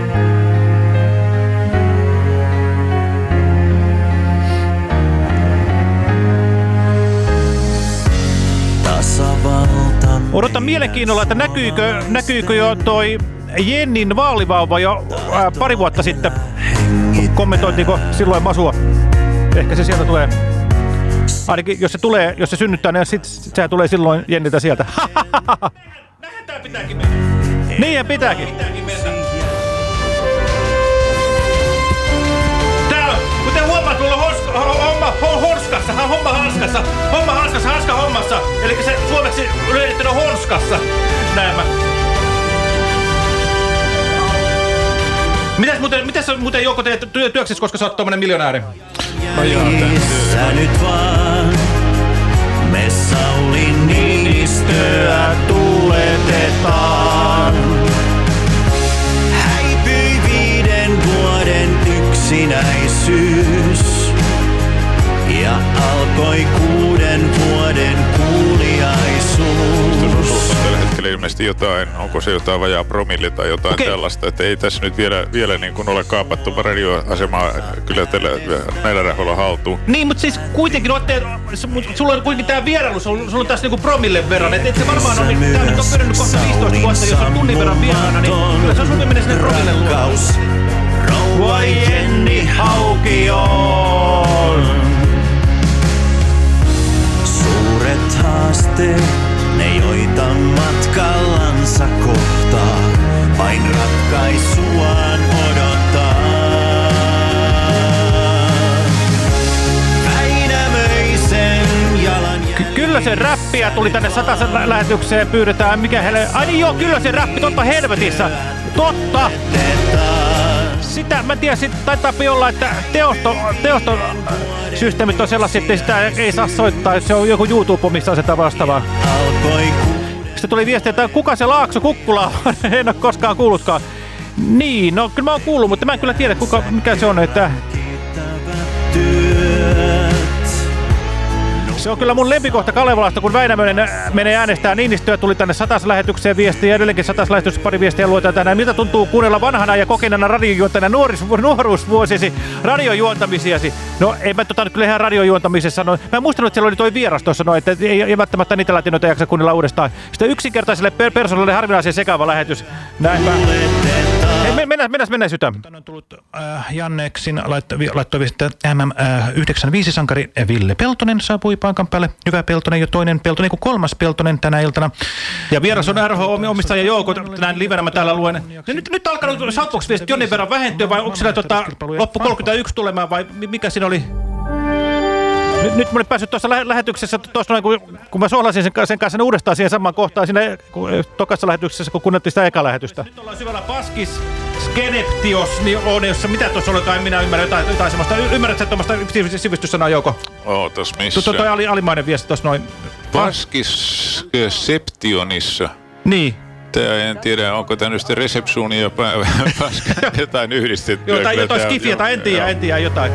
Odotan mielenkiinnolla, että näkyykö, näkyykö jo toi Jennin vaalivauva jo ää, pari vuotta sitten. Kommentointiinko silloin masua? Ehkä se sieltä tulee. Ainakin jos se tulee, jos se synnyttää, niin sit, sit sehän tulee silloin Jenniltä sieltä. Tää pitääkin mennä. niin ja pitääkin. Pitääkin mennä. Tää on, kuten huomaat, mulla on homma ho, horskassa, homma hanskassa, homma hanskassa, hanska hommassa. Eli se suomeksi yleistettynä honskassa, näemmä. Mitäs muuten, mitäs muuten Jouko teet työ, työksessä, koska sä oot tommonen miljonääri? Missä nyt vaan me Sauli Niinistöä tuletetaan. Häipyi viiden vuoden yksinäisyys. alkoi kuuden vuoden kuuliaisuus. On tällä hetkellä ilmeisesti jotain, onko se jotain vajaa promille tai jotain okay. tällaista, että ei tässä nyt vielä, vielä niin kuin ole kaapattu radioasemaa äh, kyllä tällä, äh, näillä rahoilla haltuun. Niin, mutta siis kuitenkin no, te, sulla on kuitenkin tämä vierailu, sulla, sulla on tässä niinku promille verran, että et se varmaan on, niin, tämä nyt on pöydännyt kohta 15 vuotta, jos on tunnin verran vieraana, niin kyllä se on sun sinne promille luokaus. Rouva Jenni Haukioon. Haasteet, ne joita matkallansa kohtaa, vain ratkaisuaan odottaa. Kyllä se räppiä tuli tänne sataisen lä- lähetykseen, pyydetään, mikä hele... Ai niin joo, kyllä se räppi, totta helvetissä. Totta! Sitä, mä tiedän, sit taitaa olla, että teosto, teosto systeemit on sellaisia, että sitä ei saa soittaa, se on joku YouTube, missä on sitä vastaavaa. Sitten tuli viesti, että kuka se Laakso Kukkula on, en ole koskaan kuullutkaan. Niin, no kyllä mä oon kuullut, mutta mä en kyllä tiedä, kuka, mikä se on, että... Se on kyllä mun lempikohta Kalevalasta, kun Väinämöinen menee äänestää Niinistöä, tuli tänne sataslähetykseen viestiä edelleenkin sataslähetyksessä pari viestiä luetaan tänään. Miltä tuntuu kuunnella vanhana ja kokeneena radiojuontajana nuoris, nuoruusvuosisi radiojuontamisiasi? No ei mä tota nyt kyllä ihan radiojuontamisessa sano. Mä en muistanut, että siellä oli toi vieras tuossa, no, että ei, ei välttämättä niitä latinoita jaksa kuunnella uudestaan. Sitten yksinkertaiselle per persoonille harvinaisen sekava lähetys. Näinpä. Hei, me- mennään, mennään menneisyyteen. Äh, Janneksin laittoi, vi- laittoi viestiä, että MM95-sankari Ville Peltonen saapui paikan päälle. Hyvä Peltonen, jo toinen Peltonen, kuin kolmas Peltonen tänä iltana. Ja vieras on RH-omistaja Jouko, näin livenä mä täällä luen. Nyt, nyt alkanut Shoutbox-viestit jonnin verran vähentyä, vai onko siellä tota, loppu 31 tulemaan, vai mi- mikä siinä oli? Nyt, nyt mä olin päässyt tuossa lä- lähetyksessä, tuossa noin, kun, kun mä sohlasin sen, ka- sen kanssa uudestaan siihen samaan kohtaan siinä kun, eh, tokassa lähetyksessä, kun kuunneltiin sitä eka lähetystä. Nyt ollaan syvällä paskis, skeneptios, niin on, jossa mitä tuossa olikaan, en minä ymmärrän jotain, jotain semmoista. Y- Ymmärrätkö sä tuommoista sivistyssanaa, Jouko? Ootas missä? Tuo toi ali, alimainen viesti tuossa noin. Paskisseptionissa. Niin. Tää en tiedä, onko tämä nyt sitten resepsuuni ja jotain yhdistetty. Joo, tai jotain skifiä, tai en tiedä, en tiedä jotain.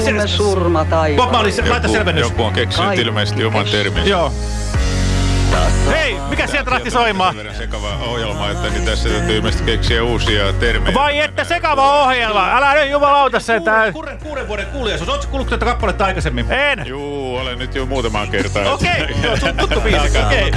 Se, surma Marley, se- laita selvennys. joku on keksinyt ilmeisesti oman termin. Joo. Hei, mikä sieltä lähti soimaan? Sekava ohjelma, että niin tässä täytyy ilmeisesti keksiä uusia termejä. Vai että sekava ohjelma? Älä nyt jumalauta sen tää. Kuuden, kuuden vuoden kuulijaisuus. Ootko kuullut tätä kappaletta aikaisemmin? En. Juu, olen nyt jo muutamaan kertaan. Okei, joo, sun tuttu biisi. Okei.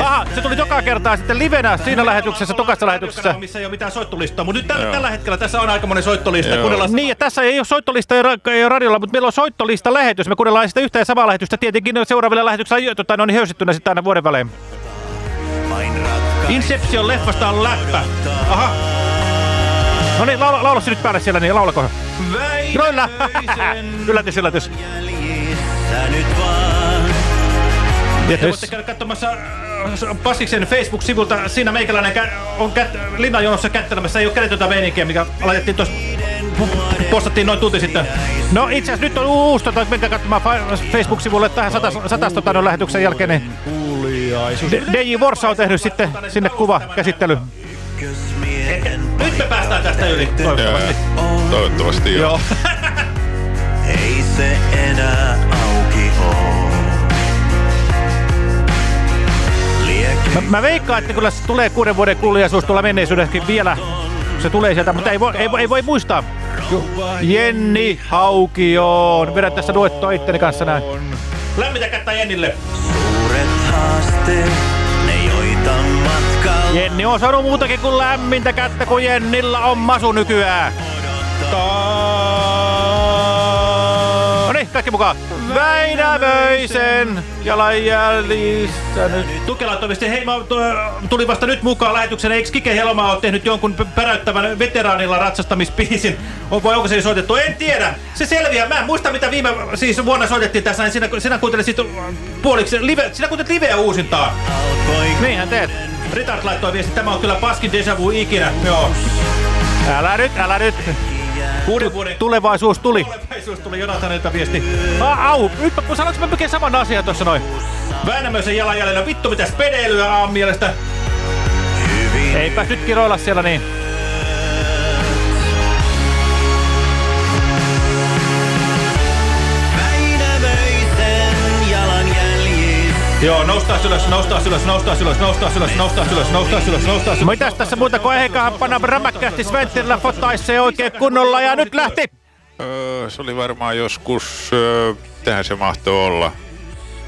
Aha, se tuli joka kertaa sitten livenä siinä lähetyksessä, tokassa lähetyksessä. Missä ei ole mitään soittolistaa, mutta nyt tällä, hetkellä tässä on aikamoinen soittolista. Joo. Kuunnellaan... Niin, ja tässä ei ole soittolista ja radiolla, mutta meillä on soittolista lähetys. Me kuunnellaan sitä yhtä ja samaa lähetystä tietenkin seuraavilla lähetyksillä tota, no niin höysittynä sitten aina vuoden välein. Inception leffasta on läppä. Aha. No niin, laula, laula se nyt päälle siellä, niin laulako. Kyllä. yllätys, yllätys. nyt vaan. Ja te voitte käydä katsomassa äh, Paskiksen Facebook-sivulta. Siinä meikäläinen kä- on kät- linnanjonossa kättelemässä. Ei ole kädetöntä meininkiä, mikä laitettiin tuossa postattiin noin tunti sitten. No itse asiassa nyt on uusi, tota, menkää katsomaan fa- Facebook-sivulle tähän satas, satas tota, no, lähetyksen jälkeen. Niin D- DJ Vorsa on tehnyt sitten sinne kuva käsittely. Nyt me päästään tästä yli, toivottavasti. Toivottavasti joo. Ei se enää auki oo. Mä, mä veikkaan, että kyllä se tulee kuuden vuoden kuulijaisuus tuolla menneisyydessäkin vielä. Se tulee sieltä, mutta ei voi, ei, voi- ei voi muistaa. Jenni Haukioon. Vedän tässä duettoa itteni kanssa näin. Lämmitä kättä Jennille. Suuret haasteet, ne joita matkalla Jenni on saanut muutakin kuin lämmintä kättä, kun Jennillä on masu nykyään. No niin, kaikki mukaan. Väinämöisen jalanjäljissä nyt. Tukela toivottavasti, hei mä tu- tulin vasta nyt mukaan lähetyksen. Eikö Kike Helma ole tehnyt jonkun päräyttävän veteraanilla ratsastamispiisin? On, vai onko se soitettu? En tiedä. Se selviää. Mä en muista mitä viime siis vuonna soitettiin tässä. Niin sinä, sinä kuuntelit sit puoliksi live, sinä kuuntelit liveä uusintaa. Niinhän teet. Ritard laittoi viesti, tämä on kyllä paskin deja vu ikinä. Joo. Älä nyt, älä nyt. Kuuden vuoden tulevaisuus tuli. Tulevaisuus tuli Jonathanilta viesti. A, au, nyt mä, sanoinko mä melkein saman asian tuossa noin? Väinämöisen jalanjäljellä. Vittu mitä spedeilyä Aam mielestä. Eipä nyt kiroilla siellä niin. Joo, noustaa ylös, noustaa ylös, noustaa ylös, noustaa ylös, noustaa ylös, noustaa ylös, noustaa ylös. Mitäs tässä muuta kuin eiköhän panna rämäkkästi Sventerillä fotaisse oikein kunnolla ja nyt lähti! Öö, se oli varmaan joskus, öö, tähän se mahtoi olla.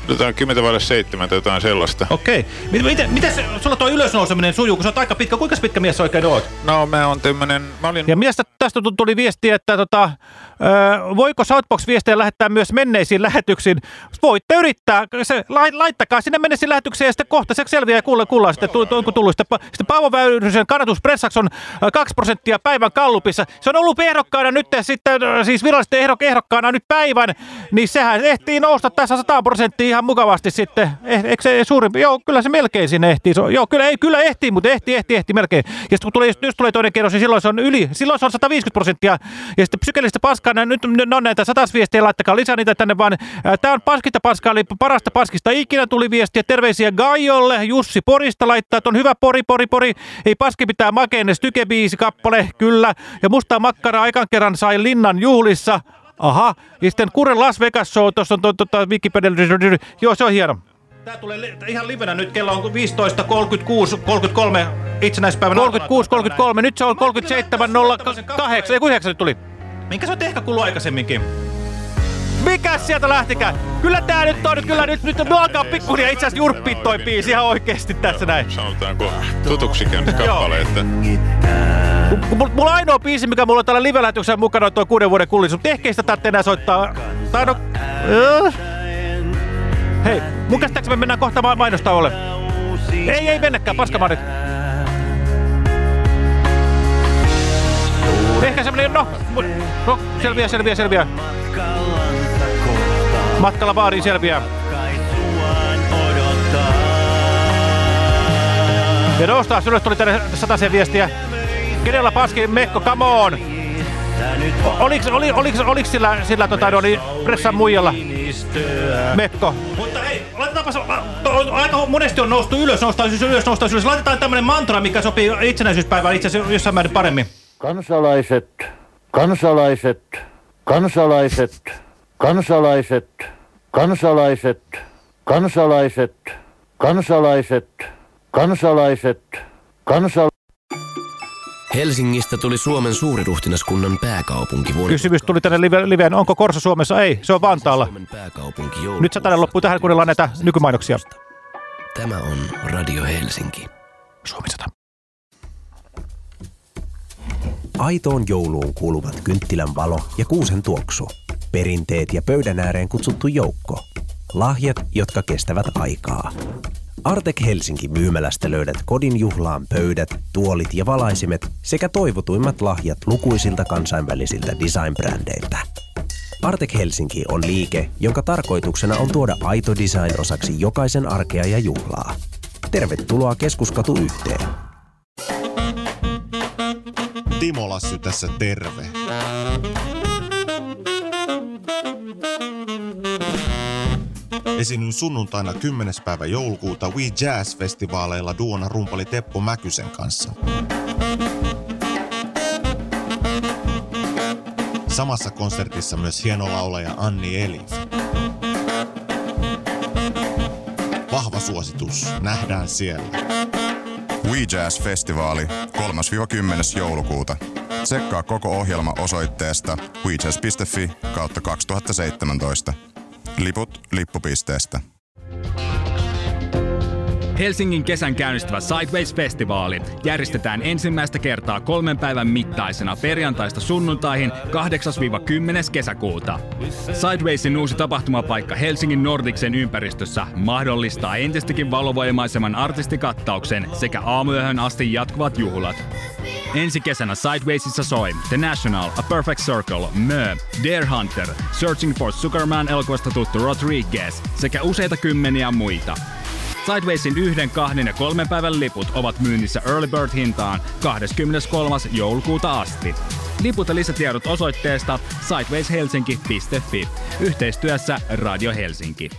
Jotain 10 vaille 7 tai jotain sellaista. Okei. Miten, miten, miten se, sulla tuo ylösnouseminen sujuu, kun sä oot aika pitkä. Kuinka pitkä mies oikein oot? No mä oon tämmönen, mä olin... Ja miestä tästä tu- tuli viesti, että tota, ö, voiko Southbox-viestejä lähettää myös menneisiin lähetyksiin? Voitte yrittää. Se, lai, laittakaa sinne menneisiin lähetyksiin ja sitten kohta se selviää ja kuulla, kuulla sitten, tu, tu, tullut. Sitten, pa- sitten Paavo Väyrysen kannatus Pressax on ö, 2 prosenttia päivän kallupissa. Se on ollut ehdokkaana nyt sitten siis virallisesti ehdok, ehdokkaana nyt päivän, niin sehän ehtii nousta tässä 100 prosenttia ihan mukavasti sitten. Eh, eikö se suurimpi? Joo, kyllä se melkein sinne ehtii. Se Joo, kyllä, ei, kyllä ehtii, mutta ehtii, ehtii, ehtii melkein. Ja sitten kun tulee, jos, tulee toinen kierros, niin silloin se on yli. Silloin se on 150 prosenttia. Ja sitten psykeellistä paskaa, nää nyt ne on näitä satasviestejä, laittakaa lisää niitä tänne vaan. Tämä on paskista paskaa, eli parasta paskista ikinä tuli viestiä. Terveisiä Gaiolle, Jussi Porista laittaa, että on hyvä pori, pori, pori. Ei paski pitää makeen, stykebiisi kappale, kyllä. Ja mustaa makkaraa ekan kerran sai Linnan juhlissa. Aha, ja sitten Kuren Las Vegas Show, tuossa on tuota Wikipedia, joo se on hieno. Tää tulee ihan livenä nyt, kello on 15, 36, 33 itsenäispäivän 36, 33, nyt se on 37, 08, ei kun 9 nyt tuli. Minkä se on ehkä kuullut aikaisemminkin? Mikäs sieltä lähtikään? Kyllä tää nyt on, kyllä nyt, nyt me alkaa pikkuhiljaa itse asiassa jurppii toi biisi ihan oikeesti tässä näin. Sanotaanko tutuksi käynyt kappale, että... Mulla, ainoa biisi, mikä mulla on täällä live-lähetyksessä mukana, on tuo kuuden vuoden kullis, mutta ehkä sitä tarvitse enää soittaa. Tai no... Äh. Hei, mun käsittääkseni me mennään kohta ma- mainostauolle. Ei, ei mennäkään, paskamarit. Ehkä semmonen, no, no, selviää, selviää, selviää. Matkalla baariin selviää. Ja noustaa ylös tuli tänne sataisen viestiä. Kenellä paski Mekko, come on! Oliks, oli, oliks, oliks sillä, sillä tota, no, niin, pressan muijalla Mekko? Mutta hei, laitetaanpa aika monesti on noustu ylös, noustaan siis ylös, noustaan ylös. Laitetaan tämmönen mantra, mikä sopii itsenäisyyspäivään itse asiassa jossain määrin paremmin. Kansalaiset, kansalaiset, kansalaiset, kansalaiset, kansalaiset, kansalaiset, kansalaiset, kansalaiset, kansalaiset. Helsingistä tuli Suomen suuriruhtinaskunnan pääkaupunki vuonna Kysymys tuli tänne live, liveen, onko Korso Suomessa? Ei, se on Vantaalla. pääkaupunki Nyt satainen loppuu tähän, kuunnellaan näitä nykymainoksia. Tämä on Radio Helsinki. Suomi 100. Aitoon jouluun kuuluvat kynttilän valo ja kuusen tuoksu. Perinteet ja pöydän ääreen kutsuttu joukko. Lahjat, jotka kestävät aikaa. Artek Helsinki myymälästä löydät kodin juhlaan pöydät, tuolit ja valaisimet sekä toivotuimmat lahjat lukuisilta kansainvälisiltä designbrändeiltä. Artek Helsinki on liike, jonka tarkoituksena on tuoda aito design osaksi jokaisen arkea ja juhlaa. Tervetuloa Keskuskatu yhteen. Timo Lassi tässä terve. Esiinnyin sunnuntaina 10. päivä joulukuuta We Jazz-festivaaleilla duona rumpali Teppo Mäkysen kanssa. Samassa konsertissa myös hieno laulaja Anni Elif. Vahva suositus, nähdään siellä. We Jazz-festivaali 3-10. joulukuuta. Tsekkaa koko ohjelma osoitteesta wejazz.fi kautta 2017. Liput lippupisteestä. Helsingin kesän käynnistävä Sideways-festivaali järjestetään ensimmäistä kertaa kolmen päivän mittaisena perjantaista sunnuntaihin 8-10. kesäkuuta. Sidewaysin uusi tapahtumapaikka Helsingin Nordiksen ympäristössä mahdollistaa entistäkin valovoimaisemman artistikattauksen sekä aamuyöhön asti jatkuvat juhlat. Ensi kesänä Sidewaysissa soi The National, A Perfect Circle, Mö, Dare Hunter, Searching for Sugarman elokuvasta tuttu Rodriguez sekä useita kymmeniä muita. Sidewaysin yhden, kahden ja kolmen päivän liput ovat myynnissä Early Bird hintaan 23. joulukuuta asti. Liput ja lisätiedot osoitteesta sidewayshelsinki.fi. Yhteistyössä Radio Helsinki.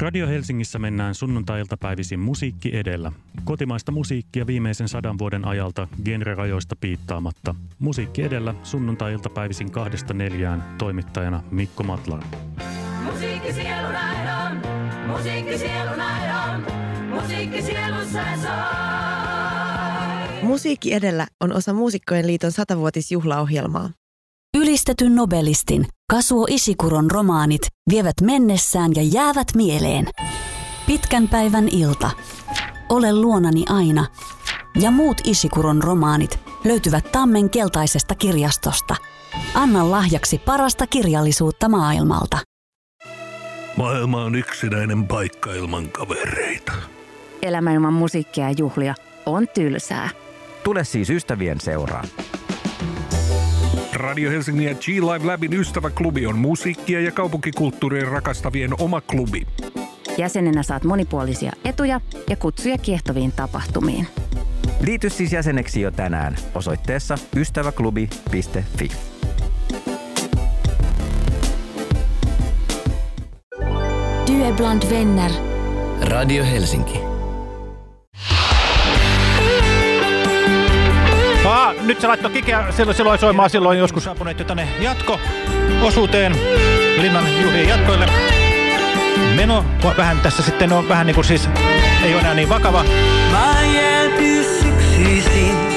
Radio Helsingissä mennään sunnuntai-iltapäivisin musiikki edellä. Kotimaista musiikkia viimeisen sadan vuoden ajalta genrerajoista piittaamatta. Musiikki edellä sunnuntai-iltapäivisin kahdesta neljään toimittajana Mikko Matlar. Musiikki sielun aidon, Musiikki sielun aidon, musiikki sielun Musiikki edellä on osa Muusikkojen liiton satavuotisjuhlaohjelmaa. Ylistetyn nobelistin Kasuo Ishikuron romaanit vievät mennessään ja jäävät mieleen. Pitkän päivän ilta. Ole luonani aina. Ja muut Ishikuron romaanit löytyvät Tammen keltaisesta kirjastosta. Anna lahjaksi parasta kirjallisuutta maailmalta. Maailma on yksinäinen paikka ilman kavereita. Elämä ilman musiikkia ja juhlia on tylsää. Tule siis ystävien seuraan. Radio Helsingin ja G-Live Labin ystäväklubi on musiikkia ja kaupunkikulttuuria rakastavien oma klubi. Jäsenenä saat monipuolisia etuja ja kutsuja kiehtoviin tapahtumiin. Liity siis jäseneksi jo tänään osoitteessa ystäväklubi.fi. Är bland vänner. Radio Helsinki. Aa, nyt se laittoi kikeä silloin, silloin soimaan silloin joskus. Saapuneet jo tänne jatko-osuuteen Linnan juhlien jatkoille. Meno vähän tässä sitten on vähän niin kuin siis ei ole enää niin vakava.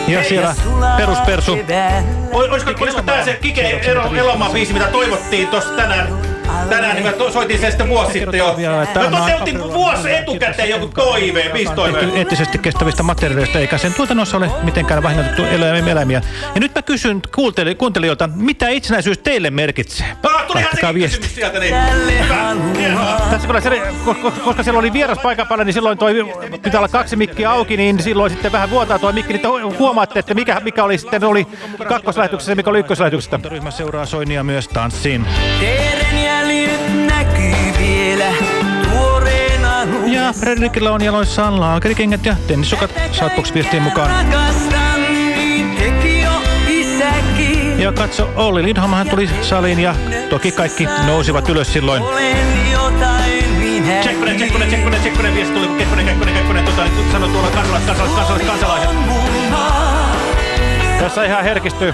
Ja siellä peruspersu. Olisiko, olisiko tää se Kike Elomaa biisi, mitä toivottiin tuossa tänään? Tänään niin mä soitin sen sitten vuosi sitten jo. Mä toteutin vuosi etukäteen joku toive, viisi toive. Eettisesti kestävistä materiaaleista, eikä sen tuotannossa ole mitenkään vahingoitettu eläimiä. Ja nyt mä kysyn kuunteli, kuuntelijoilta, mitä itsenäisyys teille merkitsee? Ah, tulihan sekin kysymys sieltä, niin. Tässä kun se, koska siellä oli vieras paikan päällä, niin silloin toi pitää olla kaksi mikkiä auki, niin silloin sitten vähän vuotaa tuo mikki, niin huomaatte, että mikä, mikä oli sitten oli kakkoslähetyksessä ja mikä oli ykköslähetyksestä. Ryhmä seuraa Soinia myös tanssiin. Näkyy vielä tuoreena Ja Fredrikillä on jaloissaan laakerikengät ja tennissukat Shoutbox-viestien mukaan. Rakastan niin teki jo isäkin. Ja katso, Olli Lindholmhan tuli saliin ja toki kaikki nousivat ylös silloin. Olen jotain minä. Tsekkonen, Tsekkonen, Tsekkonen, Tsekkonen viesti tuli, kun Kekkonen, Kekkonen, Kekkonen, tota, niin sanoi tuolla kansalaiset, kansalaiset, kansalaiset. Tässä ihan herkistyy.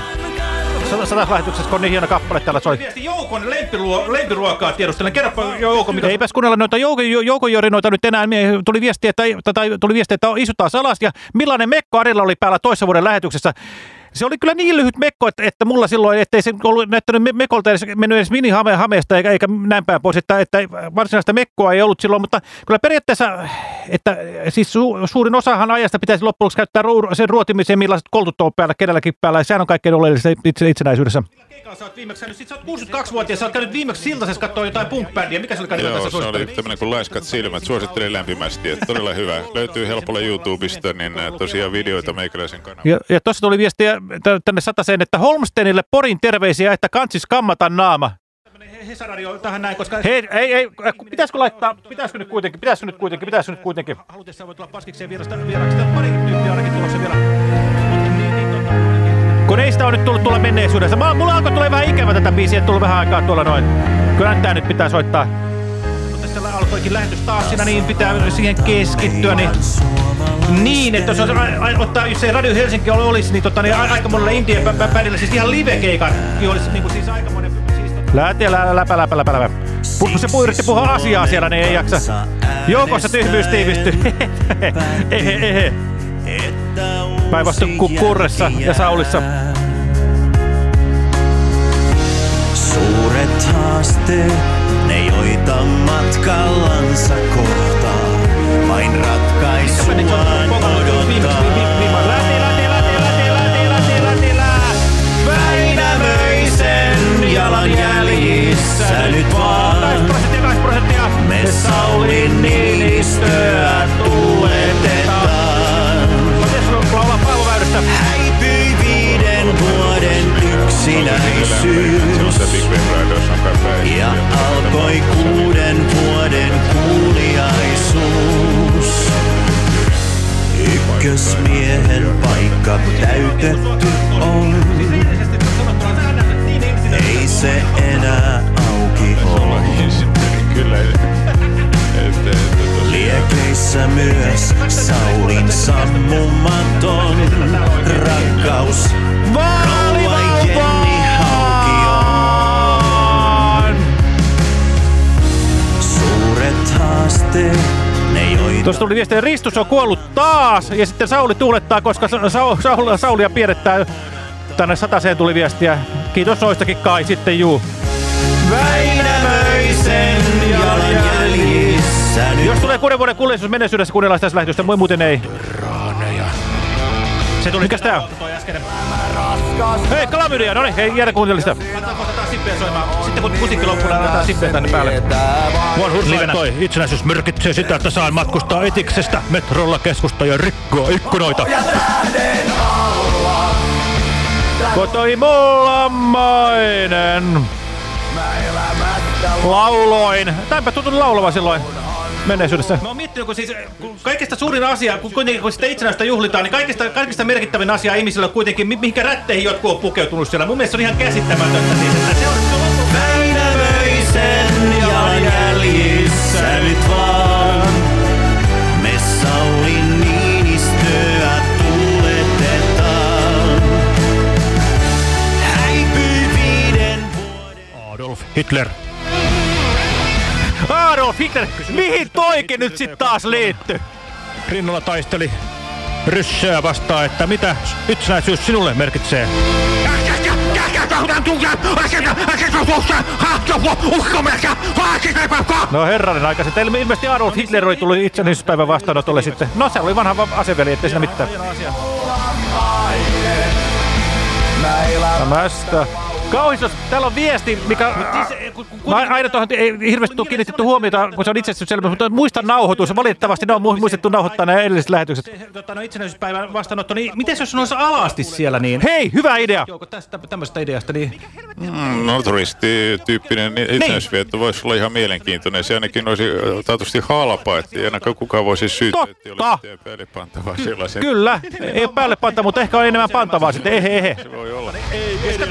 Satas lähetyksessä, kun on niin hieno kappale täällä soi. Viesti Joukon lempiruo, lempiruokaa tiedustelen. Kerropa Jouko, mikä... Eipäs kuunnella noita joukon, joukon jorinoita nyt enää. Tuli viesti, että, tai, tuli viesti, että istutaan alas. Ja millainen mekko Arilla oli päällä toissa vuoden lähetyksessä. Se oli kyllä niin lyhyt mekko, että, että mulla silloin, ettei se ollut näyttänyt me mekolta edes, mennyt edes mini-hameesta eikä, eikä näin päin pois, että, että varsinaista mekkoa ei ollut silloin, mutta kyllä periaatteessa, että siis su, suurin osahan ajasta pitäisi loppujen käyttää ruo, sen ruotimiseen, millaiset koltut on päällä, kenelläkin päällä, ja sehän on kaikkein oleellista itse, itsenäisyydessä. Keikaa sä oot viimeksi käynyt, sit sä oot 62-vuotias, sä oot käynyt viimeksi Siltasessa katsoa jotain punk-bändiä, mikä se oli Joo, tässä se oli tämmöinen kuin Laiskat silmät. Suosittelen lämpimästi, että todella hyvä. Löytyy helpolla YouTubesta, niin äh, tosiaan videoita meikäläisen kanavalla. Ja, ja tuossa tuli viestiä tänne sataseen, että Holmstenille Porin terveisiä, että kansis kammata naama. Hesaradio tähän näin, koska... Hei, ei, ei, pitäisikö laittaa, pitäisikö nyt kuitenkin, pitäisikö nyt kuitenkin, pitäisikö nyt kuitenkin. Halutessaan voi tulla paskikseen vierasta, vieraksi. Täällä on pari tyyppiä ainakin tulossa vielä. Kun ei sitä ole nyt tullut tulla menneisyydessä. Mä, mulla alkoi tulee vähän ikävä tätä biisiä, että tullut vähän aikaa tuolla noin. Kyllä tää nyt pitää soittaa. Mutta tässä alkoikin lähetys taas siinä, niin pitää siihen keskittyä. Niin, niin että jos on, ottaa, jos se Radio Helsinki olisi, niin, tota, niin aika monella indien bändillä, siis ihan live-keikan, olisi niin kuin, siis aikamoinen... Siis, Lähti läpä, läpä, läpä, läpä, läpä. Kun se yritti puhua asiaa siellä, niin ei jaksa. Joukossa tyhmyys tiivistyy. ehe, ehe. Päinvastoin kuin Kurressa ja Saulissa. Suuret haasteet, ne joita matkallansa kohtaa, vain ratkaisuaan odottaa. Jalanjäljissä nyt vaan me Sauli Niinistöä tuuletetaan. Yksinäisyys. Ja alkoi kuuden vuoden kuuliaisuus. Ykkösmiehen paikka täytetty on. Ei se enää auki ole. Liekeissä myös Saulin sammumaton rakkaus. Rouva Haasteet Tuossa tuli viesti, että Ristus on kuollut taas. Ja sitten Sauli tuulettaa, koska Sa Sa Saul Saulia piirrettää. Tänne sataseen tuli viestiä. Kiitos noistakin kai sitten juu. Väinämöisen jalanjäljissä Jos tulee kuuden vuoden kuljetus menneisyydessä kuunnellaan tässä lähetystä, muu muuten ei. Se tuli. Mikäs tää on? Hei, klamydia, no niin, hei, jäädä kuuntelista. Sitten kun musiikki loppuu, laitetaan sippeä tänne päälle. One Hurs laittoi, itsenäisyys merkitsee sitä, että saan matkustaa etiksestä metrolla keskusta ja rikkoa ikkunoita. Kotoi mulla mainen. Lauloin. Tämäpä tuntunut laulava silloin menneisyydessä. Mä oon miettinyt, kun siis kun kaikista suurin asia, kun kuitenkin kun sitä itsenäistä juhlitaan, niin kaikista, kaikista merkittävin asia ihmisillä on kuitenkin, mi- mihinkä rätteihin jotkut on pukeutunut siellä. Mun mielestä se on ihan käsittämätöntä siis, että se on, se on Väinämöisen jalanjäljissä nyt vaan. Me Sauli Niinistöä tuuletetaan. Häipyi viiden Adolf Hitler. Adolf Hitler, mihin toikin nyt sit taas liittyy? Rinnalla taisteli ryssää vastaan, että mitä itsenäisyys sinulle merkitsee. No herranen aika, että ilmeisesti Adolf Hitler oli tullut itsenäisyyspäivän vastaanotolle sitten. No se oli vanha aseveli, ettei siinä mitään. Tämästä. Kauhistus, täällä on viesti, mikä... Mä aina tuohon ei hirveästi tule kiinnitetty huomiota, kun se on itsestäänselvyys, mutta muista nauhoitus. Valitettavasti ne on mu- muistettu nauhoittaa nämä edelliset lähetykset. Tota, no itsenäisyyspäivän vastaanotto, niin miten jos on alasti siellä niin? Hei, hyvä idea! Jouko tästä tämmöisestä ideasta, niin... Mm, no turistityyppinen itsenäisvietto voisi olla ihan mielenkiintoinen. Se ainakin olisi taatusti halpa, että ei ainakaan kukaan voisi syyttää, että ei ole mitään päälle pantavaa sellaisen. Kyllä, ei ole päälle panta, mutta ehkä on enemmän pantavaa sitten, ehe, ehe. Se voi olla.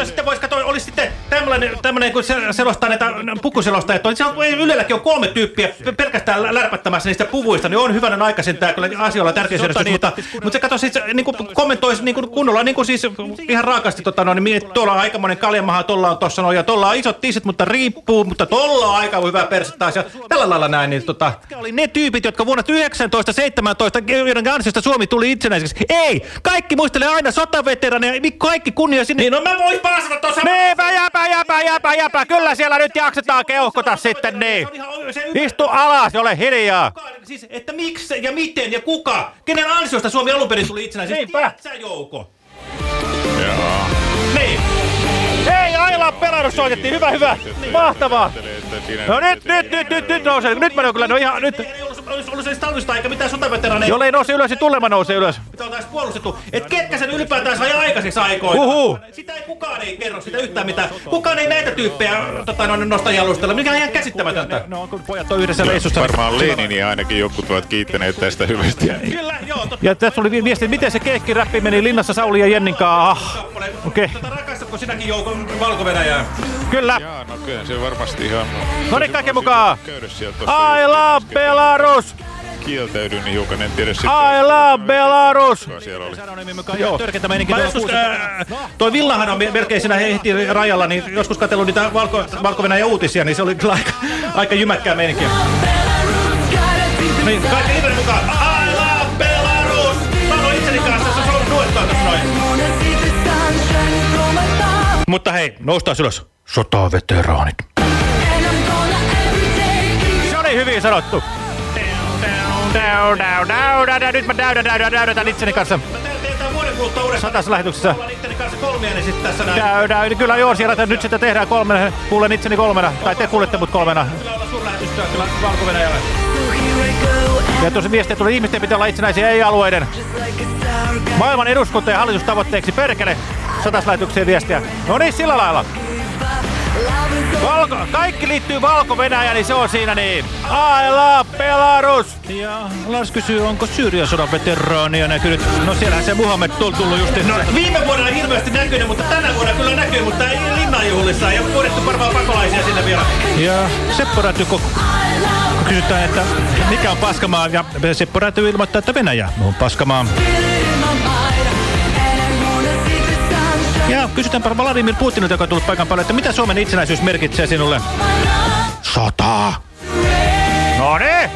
Sitten voisi katsoa, olisi sitten tämmöinen, tämmöinen kun se selostaa näitä pukuselostajat, niin se on, Ylelläkin on kolme tyyppiä pe- pelkästään lä- lärpättämässä niistä puvuista, niin on hyvänä aikaisen tämä kyllä asioilla tärkeysjärjestys, mutta, mutta se kato siis niin kuin kommentoisi niin kuin kunnolla, niin kuin siis ihan raakasti, tota, no, niin, tuolla on aikamoinen kaljamaha, tuolla on tossa noin, ja tuolla on isot tissit, mutta riippuu, mutta tuolla on aika hyvä perse taas, ja tällä lailla näin, niin tota, oli ne tyypit, jotka vuonna 1917, joiden ansiosta Suomi tuli itsenäiseksi. Ei! Kaikki muistelee aina sotaveteraneja, niin kaikki kunnia sinne. Niin, no mä vois paasata tuossa. Niinpä, jäpä, jäpä, jäpä, jäpä. Kyllä siellä nyt jaksetaan keuhkota sitten, niin. Istu alas ole hiljaa. Siis, että miksi ja miten ja kuka? Kenen ansiosta Suomi alun perin tuli itsenäiseksi? Niinpä. Sä Jouko. Jaa. Niin. Hei, Aila Pelarus soitettiin. Hyvä, hyvä. Mahtavaa. No nyt, nyt, nyt, nyt, nyt nousee. Nyt mä kyllä, no ihan, nyt. Olisi ollut se talvista eikä mitään sotaveteraneja. Jollei nouse ylös, niin tulema nousee ylös. Mitä oltaisiin puolustettu. Et ketkä sen ylipäätään sai aikaiseksi aikoina. Huhu. Sitä ei kukaan ei kerro sitä yhtään mitään. Kukaan ei näitä tyyppejä tota, no, nosta jalustella. Mikä on ihan käsittämätöntä. No, kun pojat on yhdessä reissussa. Varmaan Leniniä ainakin jotkut ovat kiittäneet tästä hyvästi. Kyllä, joo. Totta. Ja tässä oli vi- viesti, miten se keikkiräppi meni linnassa Sauli ja Jennin kanssa. Ah, okei. Okay. Rakastatko sinäkin joukon valko-Venäjää? Kyllä. Jaa, no kyllä se varmasti ihan... No niin, kaikki mukaan. Käydä sieltä tossa I love Belarus! Kieltäydyn hiukan, en tiedä sitten. I love Belarus! siellä oli. Joo. Mä joskus, äh, toi Villahan on melkein siinä hehti rajalla, niin joskus katsellut niitä Valko, Valko-Venäjän uutisia, niin se oli kyllä aika, aika jymäkkää meininkiä. Niin, kaikki Iverin mukaan. I love Belarus! Mä oon itseni kanssa, se on duettoa tässä noin. Mutta hei, noustaan ylös. Sotaveteraanit. Se oli hyvin sanottu. Down, down, down, down, down. Nyt mä down, down, down, down, down itseni kanssa. Satas lähetyksessä. Down, down. Kyllä joo, siellä nyt sitä tehdään kolmena. Kuulen itseni kolmena. Tai te kuulette mut kolmena. Ja tuossa viestiä tuli, ihmisten pitää olla itsenäisiä, ei alueiden. Maailman eduskunta ja hallitustavoitteeksi perkele. Satas lähetykseen viestiä. No niin, sillä lailla. Valko, kaikki liittyy Valko-Venäjään, niin se on siinä niin. Love Belarus! Ja Lars kysyy, onko Syyrian sodan veteraania näkynyt? No siellähän se Muhammed on tullut just... No, viime vuonna ei hirveästi näkynyt, mutta tänä vuonna kyllä näkyy, mutta ei linnanjuhlissa. Ja puhdettu varmaan pakolaisia sinne vielä. Ja Seppo Räty, kysytään, että mikä on paskamaa, ja Seppo Räty ilmoittaa, että Venäjä on paskamaa. Ja kysytäänpä Vladimir Putinilta, joka on tullut paikan päälle, että mitä Suomen itsenäisyys merkitsee sinulle? Sota. No niin.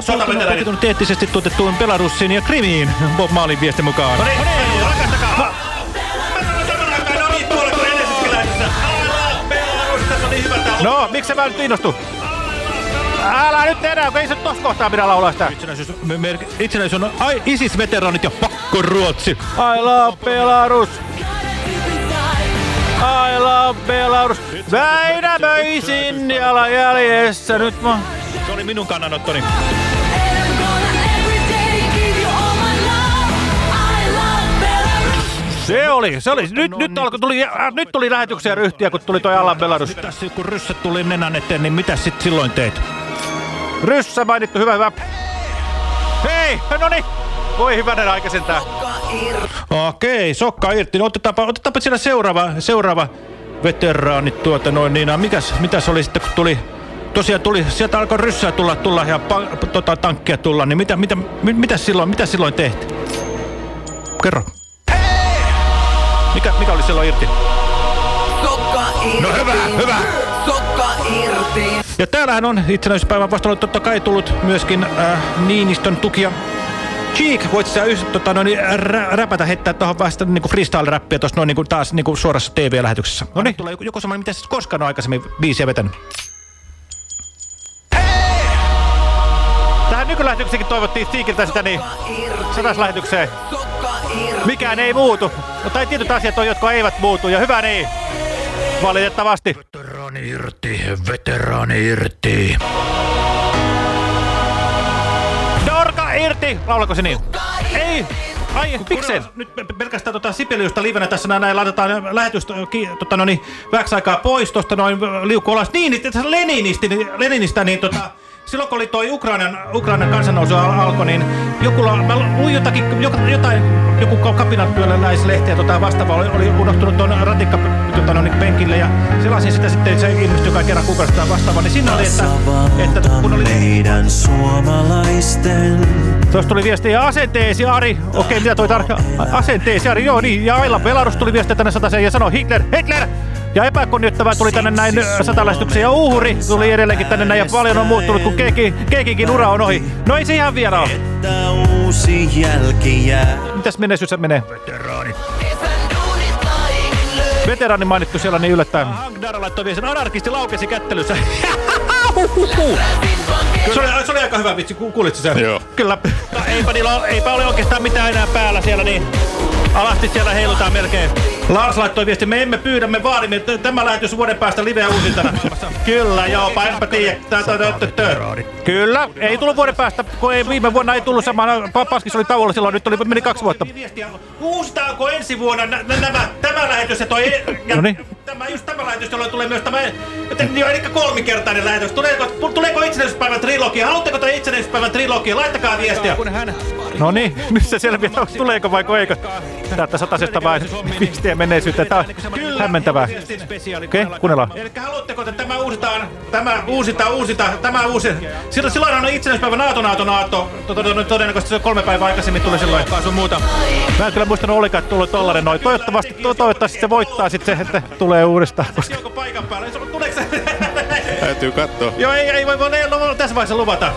Sotaveteraatit. eettisesti tuotettuun Belarusiin ja Krimiin, Bob Maalin viesti mukaan. No miksi sä vähän nyt innostu? Älä nyt enää, kun ei se tossa kohtaa pidä laulaa sitä. Itsenäisyys, mer- itsenäisyys on ai, ISIS-veteranit ja pakko Ruotsi. I love Belarus. I love Belarus. Väinämöisin jalanjäljessä nyt mä... Se oli minun kannanottoni. Se oli, se oli. Nyt, nyt, alkoi, tuli, äh, nyt tuli lähetyksiä ryhtiä, kun tuli toi Allan Belarus. Tässä kun ryssät tuli nenän eteen, niin mitä sit silloin teit? Ryssä mainittu, hyvä, hyvä. Hei, no niin. Voi hyvänen aika sentään. Okei, sokka irti. No, otetaanpa, otetaanpa siellä seuraava, seuraava veteraani tuota noin niin. Mikäs, mitäs oli sitten, kun tuli... Tosiaan tuli, sieltä alkoi ryssää tulla, tulla ja pa, tota, tankkia tulla, niin mitä, mitä, mit, mitä, silloin, mitä silloin tehtiin? Kerro. Mikä, mikä oli silloin irti? No hyvä, hyvä. Sokka irti. Ja täällähän on itsenäisyyspäivän vastaanolla totta kai tullut myöskin äh, Niinistön tukia. Cheek, voit sä ys, tota, noin, rä, räpätä heittää tuohon vasta niinku freestyle-räppiä tuossa noin niinku taas niinku suorassa TV-lähetyksessä. No niin, tulee joku, joku semmoinen, mitä sä koskaan on aikaisemmin biisiä vetänyt. Tähän nykylähetykseenkin toivottiin Stiikiltä sitä niin sataslähetykseen. Mikään ei muutu. Mutta ei tietyt asiat on, jotka eivät muutu ja hyvä niin. Valitettavasti. Veteraani irti, veteraani irti. Dorka irti! Laulako se niin? Ei! Ai, miksei? Nyt pe- pelkästään tota Sibeliusta livenä tässä näin, näin laitetaan lähetystä ki, tota, no niin, vähäksi aikaa pois tuosta noin liukku alas. Niin, niin tässä Leninisti, Leninistä, niin tota, silloin kun oli toi Ukrainan, Ukrainan kansannousu al alkoi, niin joku, mä luin jotakin, jotain, joku kapinatyöläislehtiä tota vastaava oli, oli unohtunut tuon ratikka tota, no, niin, penkille ja selasin sitä sitten, se ilmestyi joka kerran kuukaudesta vastaava, niin siinä oli, että, että kun oli... Meidän suomalaisten. Tuosta tuli viesti, ja asenteesi Ari. Okei, mitä toi tarkoittaa? Asenteesi Ari, joo niin. Ja Aila Belarus tuli viesti tänne sataseen ja sanoi Hitler, Hitler! Ja epäkunnioittavaa tuli tänne näin sataläistyksen ja uhri tuli edelleenkin tänne näin ja paljon on muuttunut, kun keiki, keikinkin ura on ohi. No ei se ihan vielä ole. Että uusi jälki jää. Mitäs menee, se menee? Veteraani. Veteraani mainittu siellä niin yllättäen. Hangdara laittoi viestin, anarkisti laukesi kättelyssä. Se oli, se oli aika hyvä vitsi, ku- kuulitko sen? Joo. Kyllä. No, eipä, niillä, eipä ole oikeastaan mitään enää päällä siellä, niin alasti siellä heilutaan melkein. Lars laittoi viesti, me emme pyydä, me vaadimme, että tämä lähetys vuoden päästä liveä uusintana. Kyllä, joo, enpä tiedä. Kyllä, ei tullut vuoden päästä, kun ei, viime vuonna ei tullut samana. Pa- Paskis oli tauolla silloin, nyt oli, meni kaksi vuotta. Uusitaanko ensi vuonna nä- nä- nämä, tämä lähetys ja toi... Ja Noniin. Tämä, just tämä lähetys, jolloin tulee myös tämä... Joten, jo, eli kolmikertainen lähetys. Tuleeko, tuleeko itsenäisyyspäivän trilogia? Haluatteko tämä itsenäisyyspäivän trilogia? Laittakaa viestiä. No niin, nyt se selviää, tuleeko vai eikö. Täältä satasesta vain viestiä menneisyyteen. Tää on hämmentävää. Okei, okay, kuunnellaan. Eli haluatteko, että tämä uusitaan, tämä uusita, uusita, tämä uusi... Silloin, silloin on itsenäispäivä naato, naato, naato. To- to- to- Todennäköisesti se on kolme päivää aikaisemmin tuli silloin. Sun muuta. Mä en kyllä muistanut olikaan, että tullut tollanen noin. Toivottavasti, to, toivottavasti se voittaa sitten se, että tulee uudestaan. Koska... Onko paikan päällä? Tuleeko se? Täytyy katsoa. Joo, ei, ei voi, voi, ei voi tässä vaiheessa luvata.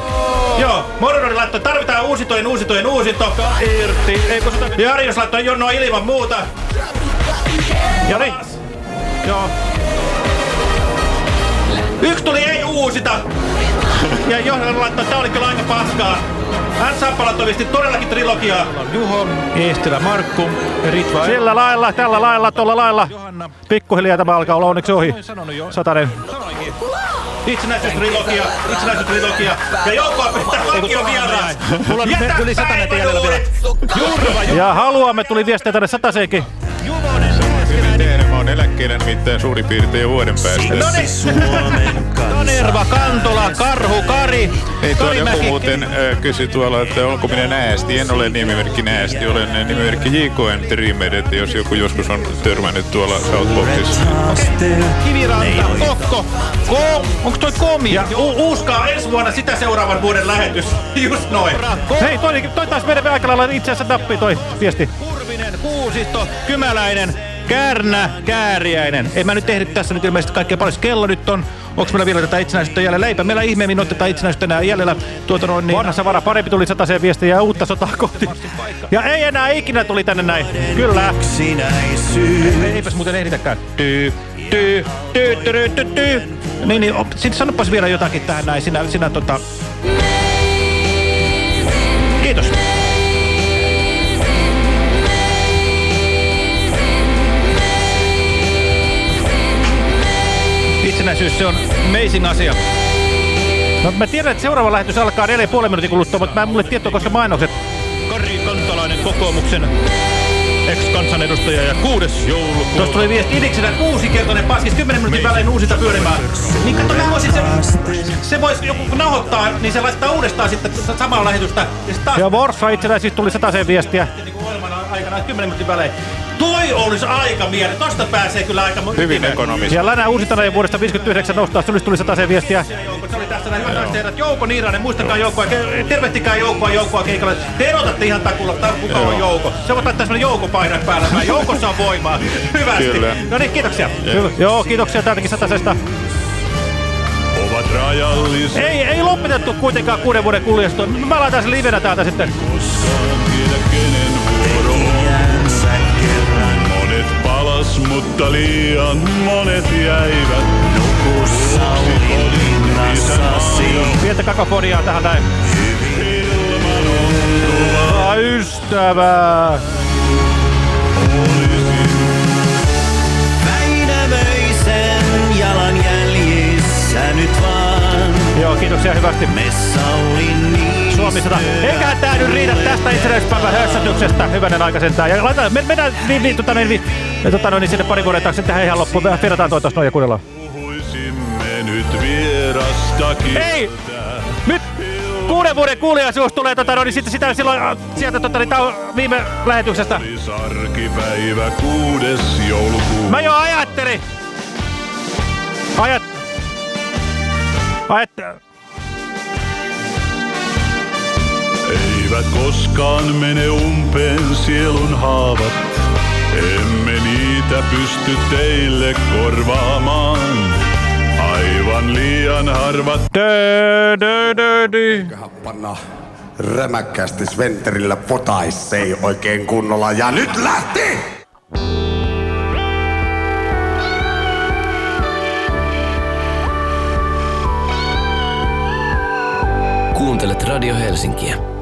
Joo, Morodori laittoi, tarvitaan uusitojen, uusitojen, uusinto. Irti. Ei, kun sitä... Ja Arius laittoi jonoa ilman muuta. Ja niin. Joo. Yksi tuli ei uusita. Ja Johanna laittoi, tää oli kyllä aika paskaa. Hän viesti todellakin trilogiaa. Juho, Eestilä, Markku, Ritva. Sillä lailla, tällä lailla, tuolla lailla. Pikkuhiljaa tämä alkaa olla onneksi ohi. Satanen. Itsenäisyystrilogia, itsenäisyystrilogia. Ja joukkoa pitää vakio vieras. Mulla on Jätä yli satanen jäljellä vielä. Jurva, Ja haluamme tuli viestiä tänne sataseenkin. Hyvin Oon eläkkeellä nimittäin suurin piirtein jo vuoden päästä. No niin. Tonerva, Kantola, Karhu, Kari, Niin, tuolla joku muuten äh, kysyi tuolla, että onko minä näästi. En ole nimimerkki näästi, olen nimimerkki JKM Dreamer, että jos joku joskus on törmännyt tuolla Southboxissa. Kiviranta, Kokko, Ko, onko toi Komi? Ja uuskaa ensi vuonna sitä seuraavan vuoden lähetys. Just noin. Hei, toi, toi taas menee aika lailla itse asiassa nappi toi viesti. Kurvinen, Kuusisto, Kymäläinen, Kärnä Kääriäinen. En mä nyt tehnyt tässä nyt ilmeisesti kaikkea paljon. Kello nyt on. Onko meillä vielä tätä itsenäisyyttä jäljellä? Leipä. Meillä ihmeemmin otetaan itsenäisyyttä enää jäljellä. Tuota noin, niin... Vanhassa vara parempi tuli sataseen viestiä ja uutta sotaa kohti. Ja ei enää ikinä tuli tänne näin. Kyllä. Ei, eipäs muuten ehditäkään. Tyy, tyy, tyy, tyy, tyy, tyy. Niin, niin. Sitten sanopas vielä jotakin tähän näin. Sinä, sinä tota... Kiitos. Itsenäisyys, se on amazing asia. No, mä tiedän, että seuraava lähetys alkaa 4,5 minuutin kuluttua, mutta mä en mulle tietoa, koska mainokset. Kari Kantalainen kokoomuksen ex-kansanedustaja ja kuudes joulukuuta. Tuosta tuli viesti Idiksenä kuusikertainen paskis 10 minuutin välein uusita pyörimään. Niin kato, mä voisin se, se voisi joku nauhoittaa, niin se laittaa uudestaan sitten samalla lähetystä. Ja, taas... ja Vorsa itsenäisesti tuli sataseen viestiä. Aikana 10 minuutin välein. Toi olisi aika miele. Tosta pääsee kyllä aika... Hyvin ekonomista. Ja Länä Uusitanainen vuodesta 59 nostaa, se tuli sataseen viestiä. Se oli tässä näin. Hyvät herrat, Jouko Niiranen, muistakaa Joukkoa, tervehtikää Joukkoa Joukkoa keikalle. Te erotatte ihan takulla, kuka on Jouko. Se voi laittaa sellainen Jouko-paine päällä. Joukossa on voimaa. Hyvästi. Kyllä. No niin, kiitoksia. Hyvä. Joo, kiitoksia täältäkin satasesta. Ovat. Ei, ei lopetettu kuitenkaan kuuden vuoden kuljestoa. Mä laitan sen livenä täältä sitten. Monet mutta liian monet jäivät. Nukussa Pientä kakofoniaa tähän näin. Ah, ystävää. Väinämöisen jalanjäljissä nyt vaan. Joo, kiitoksia hyvästi. Messa oli niin Suomi 100. Eiköhän tää nyt riitä tästä itsenäispäivän hössätyksestä. Hyvänen aika sentään. Ja laitetaan, me, mennään niin, niin, tota, niin, niin, tota, niin, sinne pari vuoden taakse tähän ihan loppuun. Verrataan toi tosta noin ja kuunnellaan. Puhuisimme nyt vierastakin. Ei! Nyt kuuden vuoden kuulijaisuus tulee tota, no, niin sitten sitä silloin äh, sieltä tota, niin, tau, viime lähetyksestä. Arkipäivä kuudes joulukuuta. Mä jo ajattelin! Ajat... Ajat... Eivät koskaan mene umpeen sielun haavat. Emme niitä pysty teille korvaamaan. Aivan liian harvat. Panna rämäkkästi Sventerillä potaissei oikein kunnolla. Ja nyt lähti! Kuuntelet Radio Helsinkiä.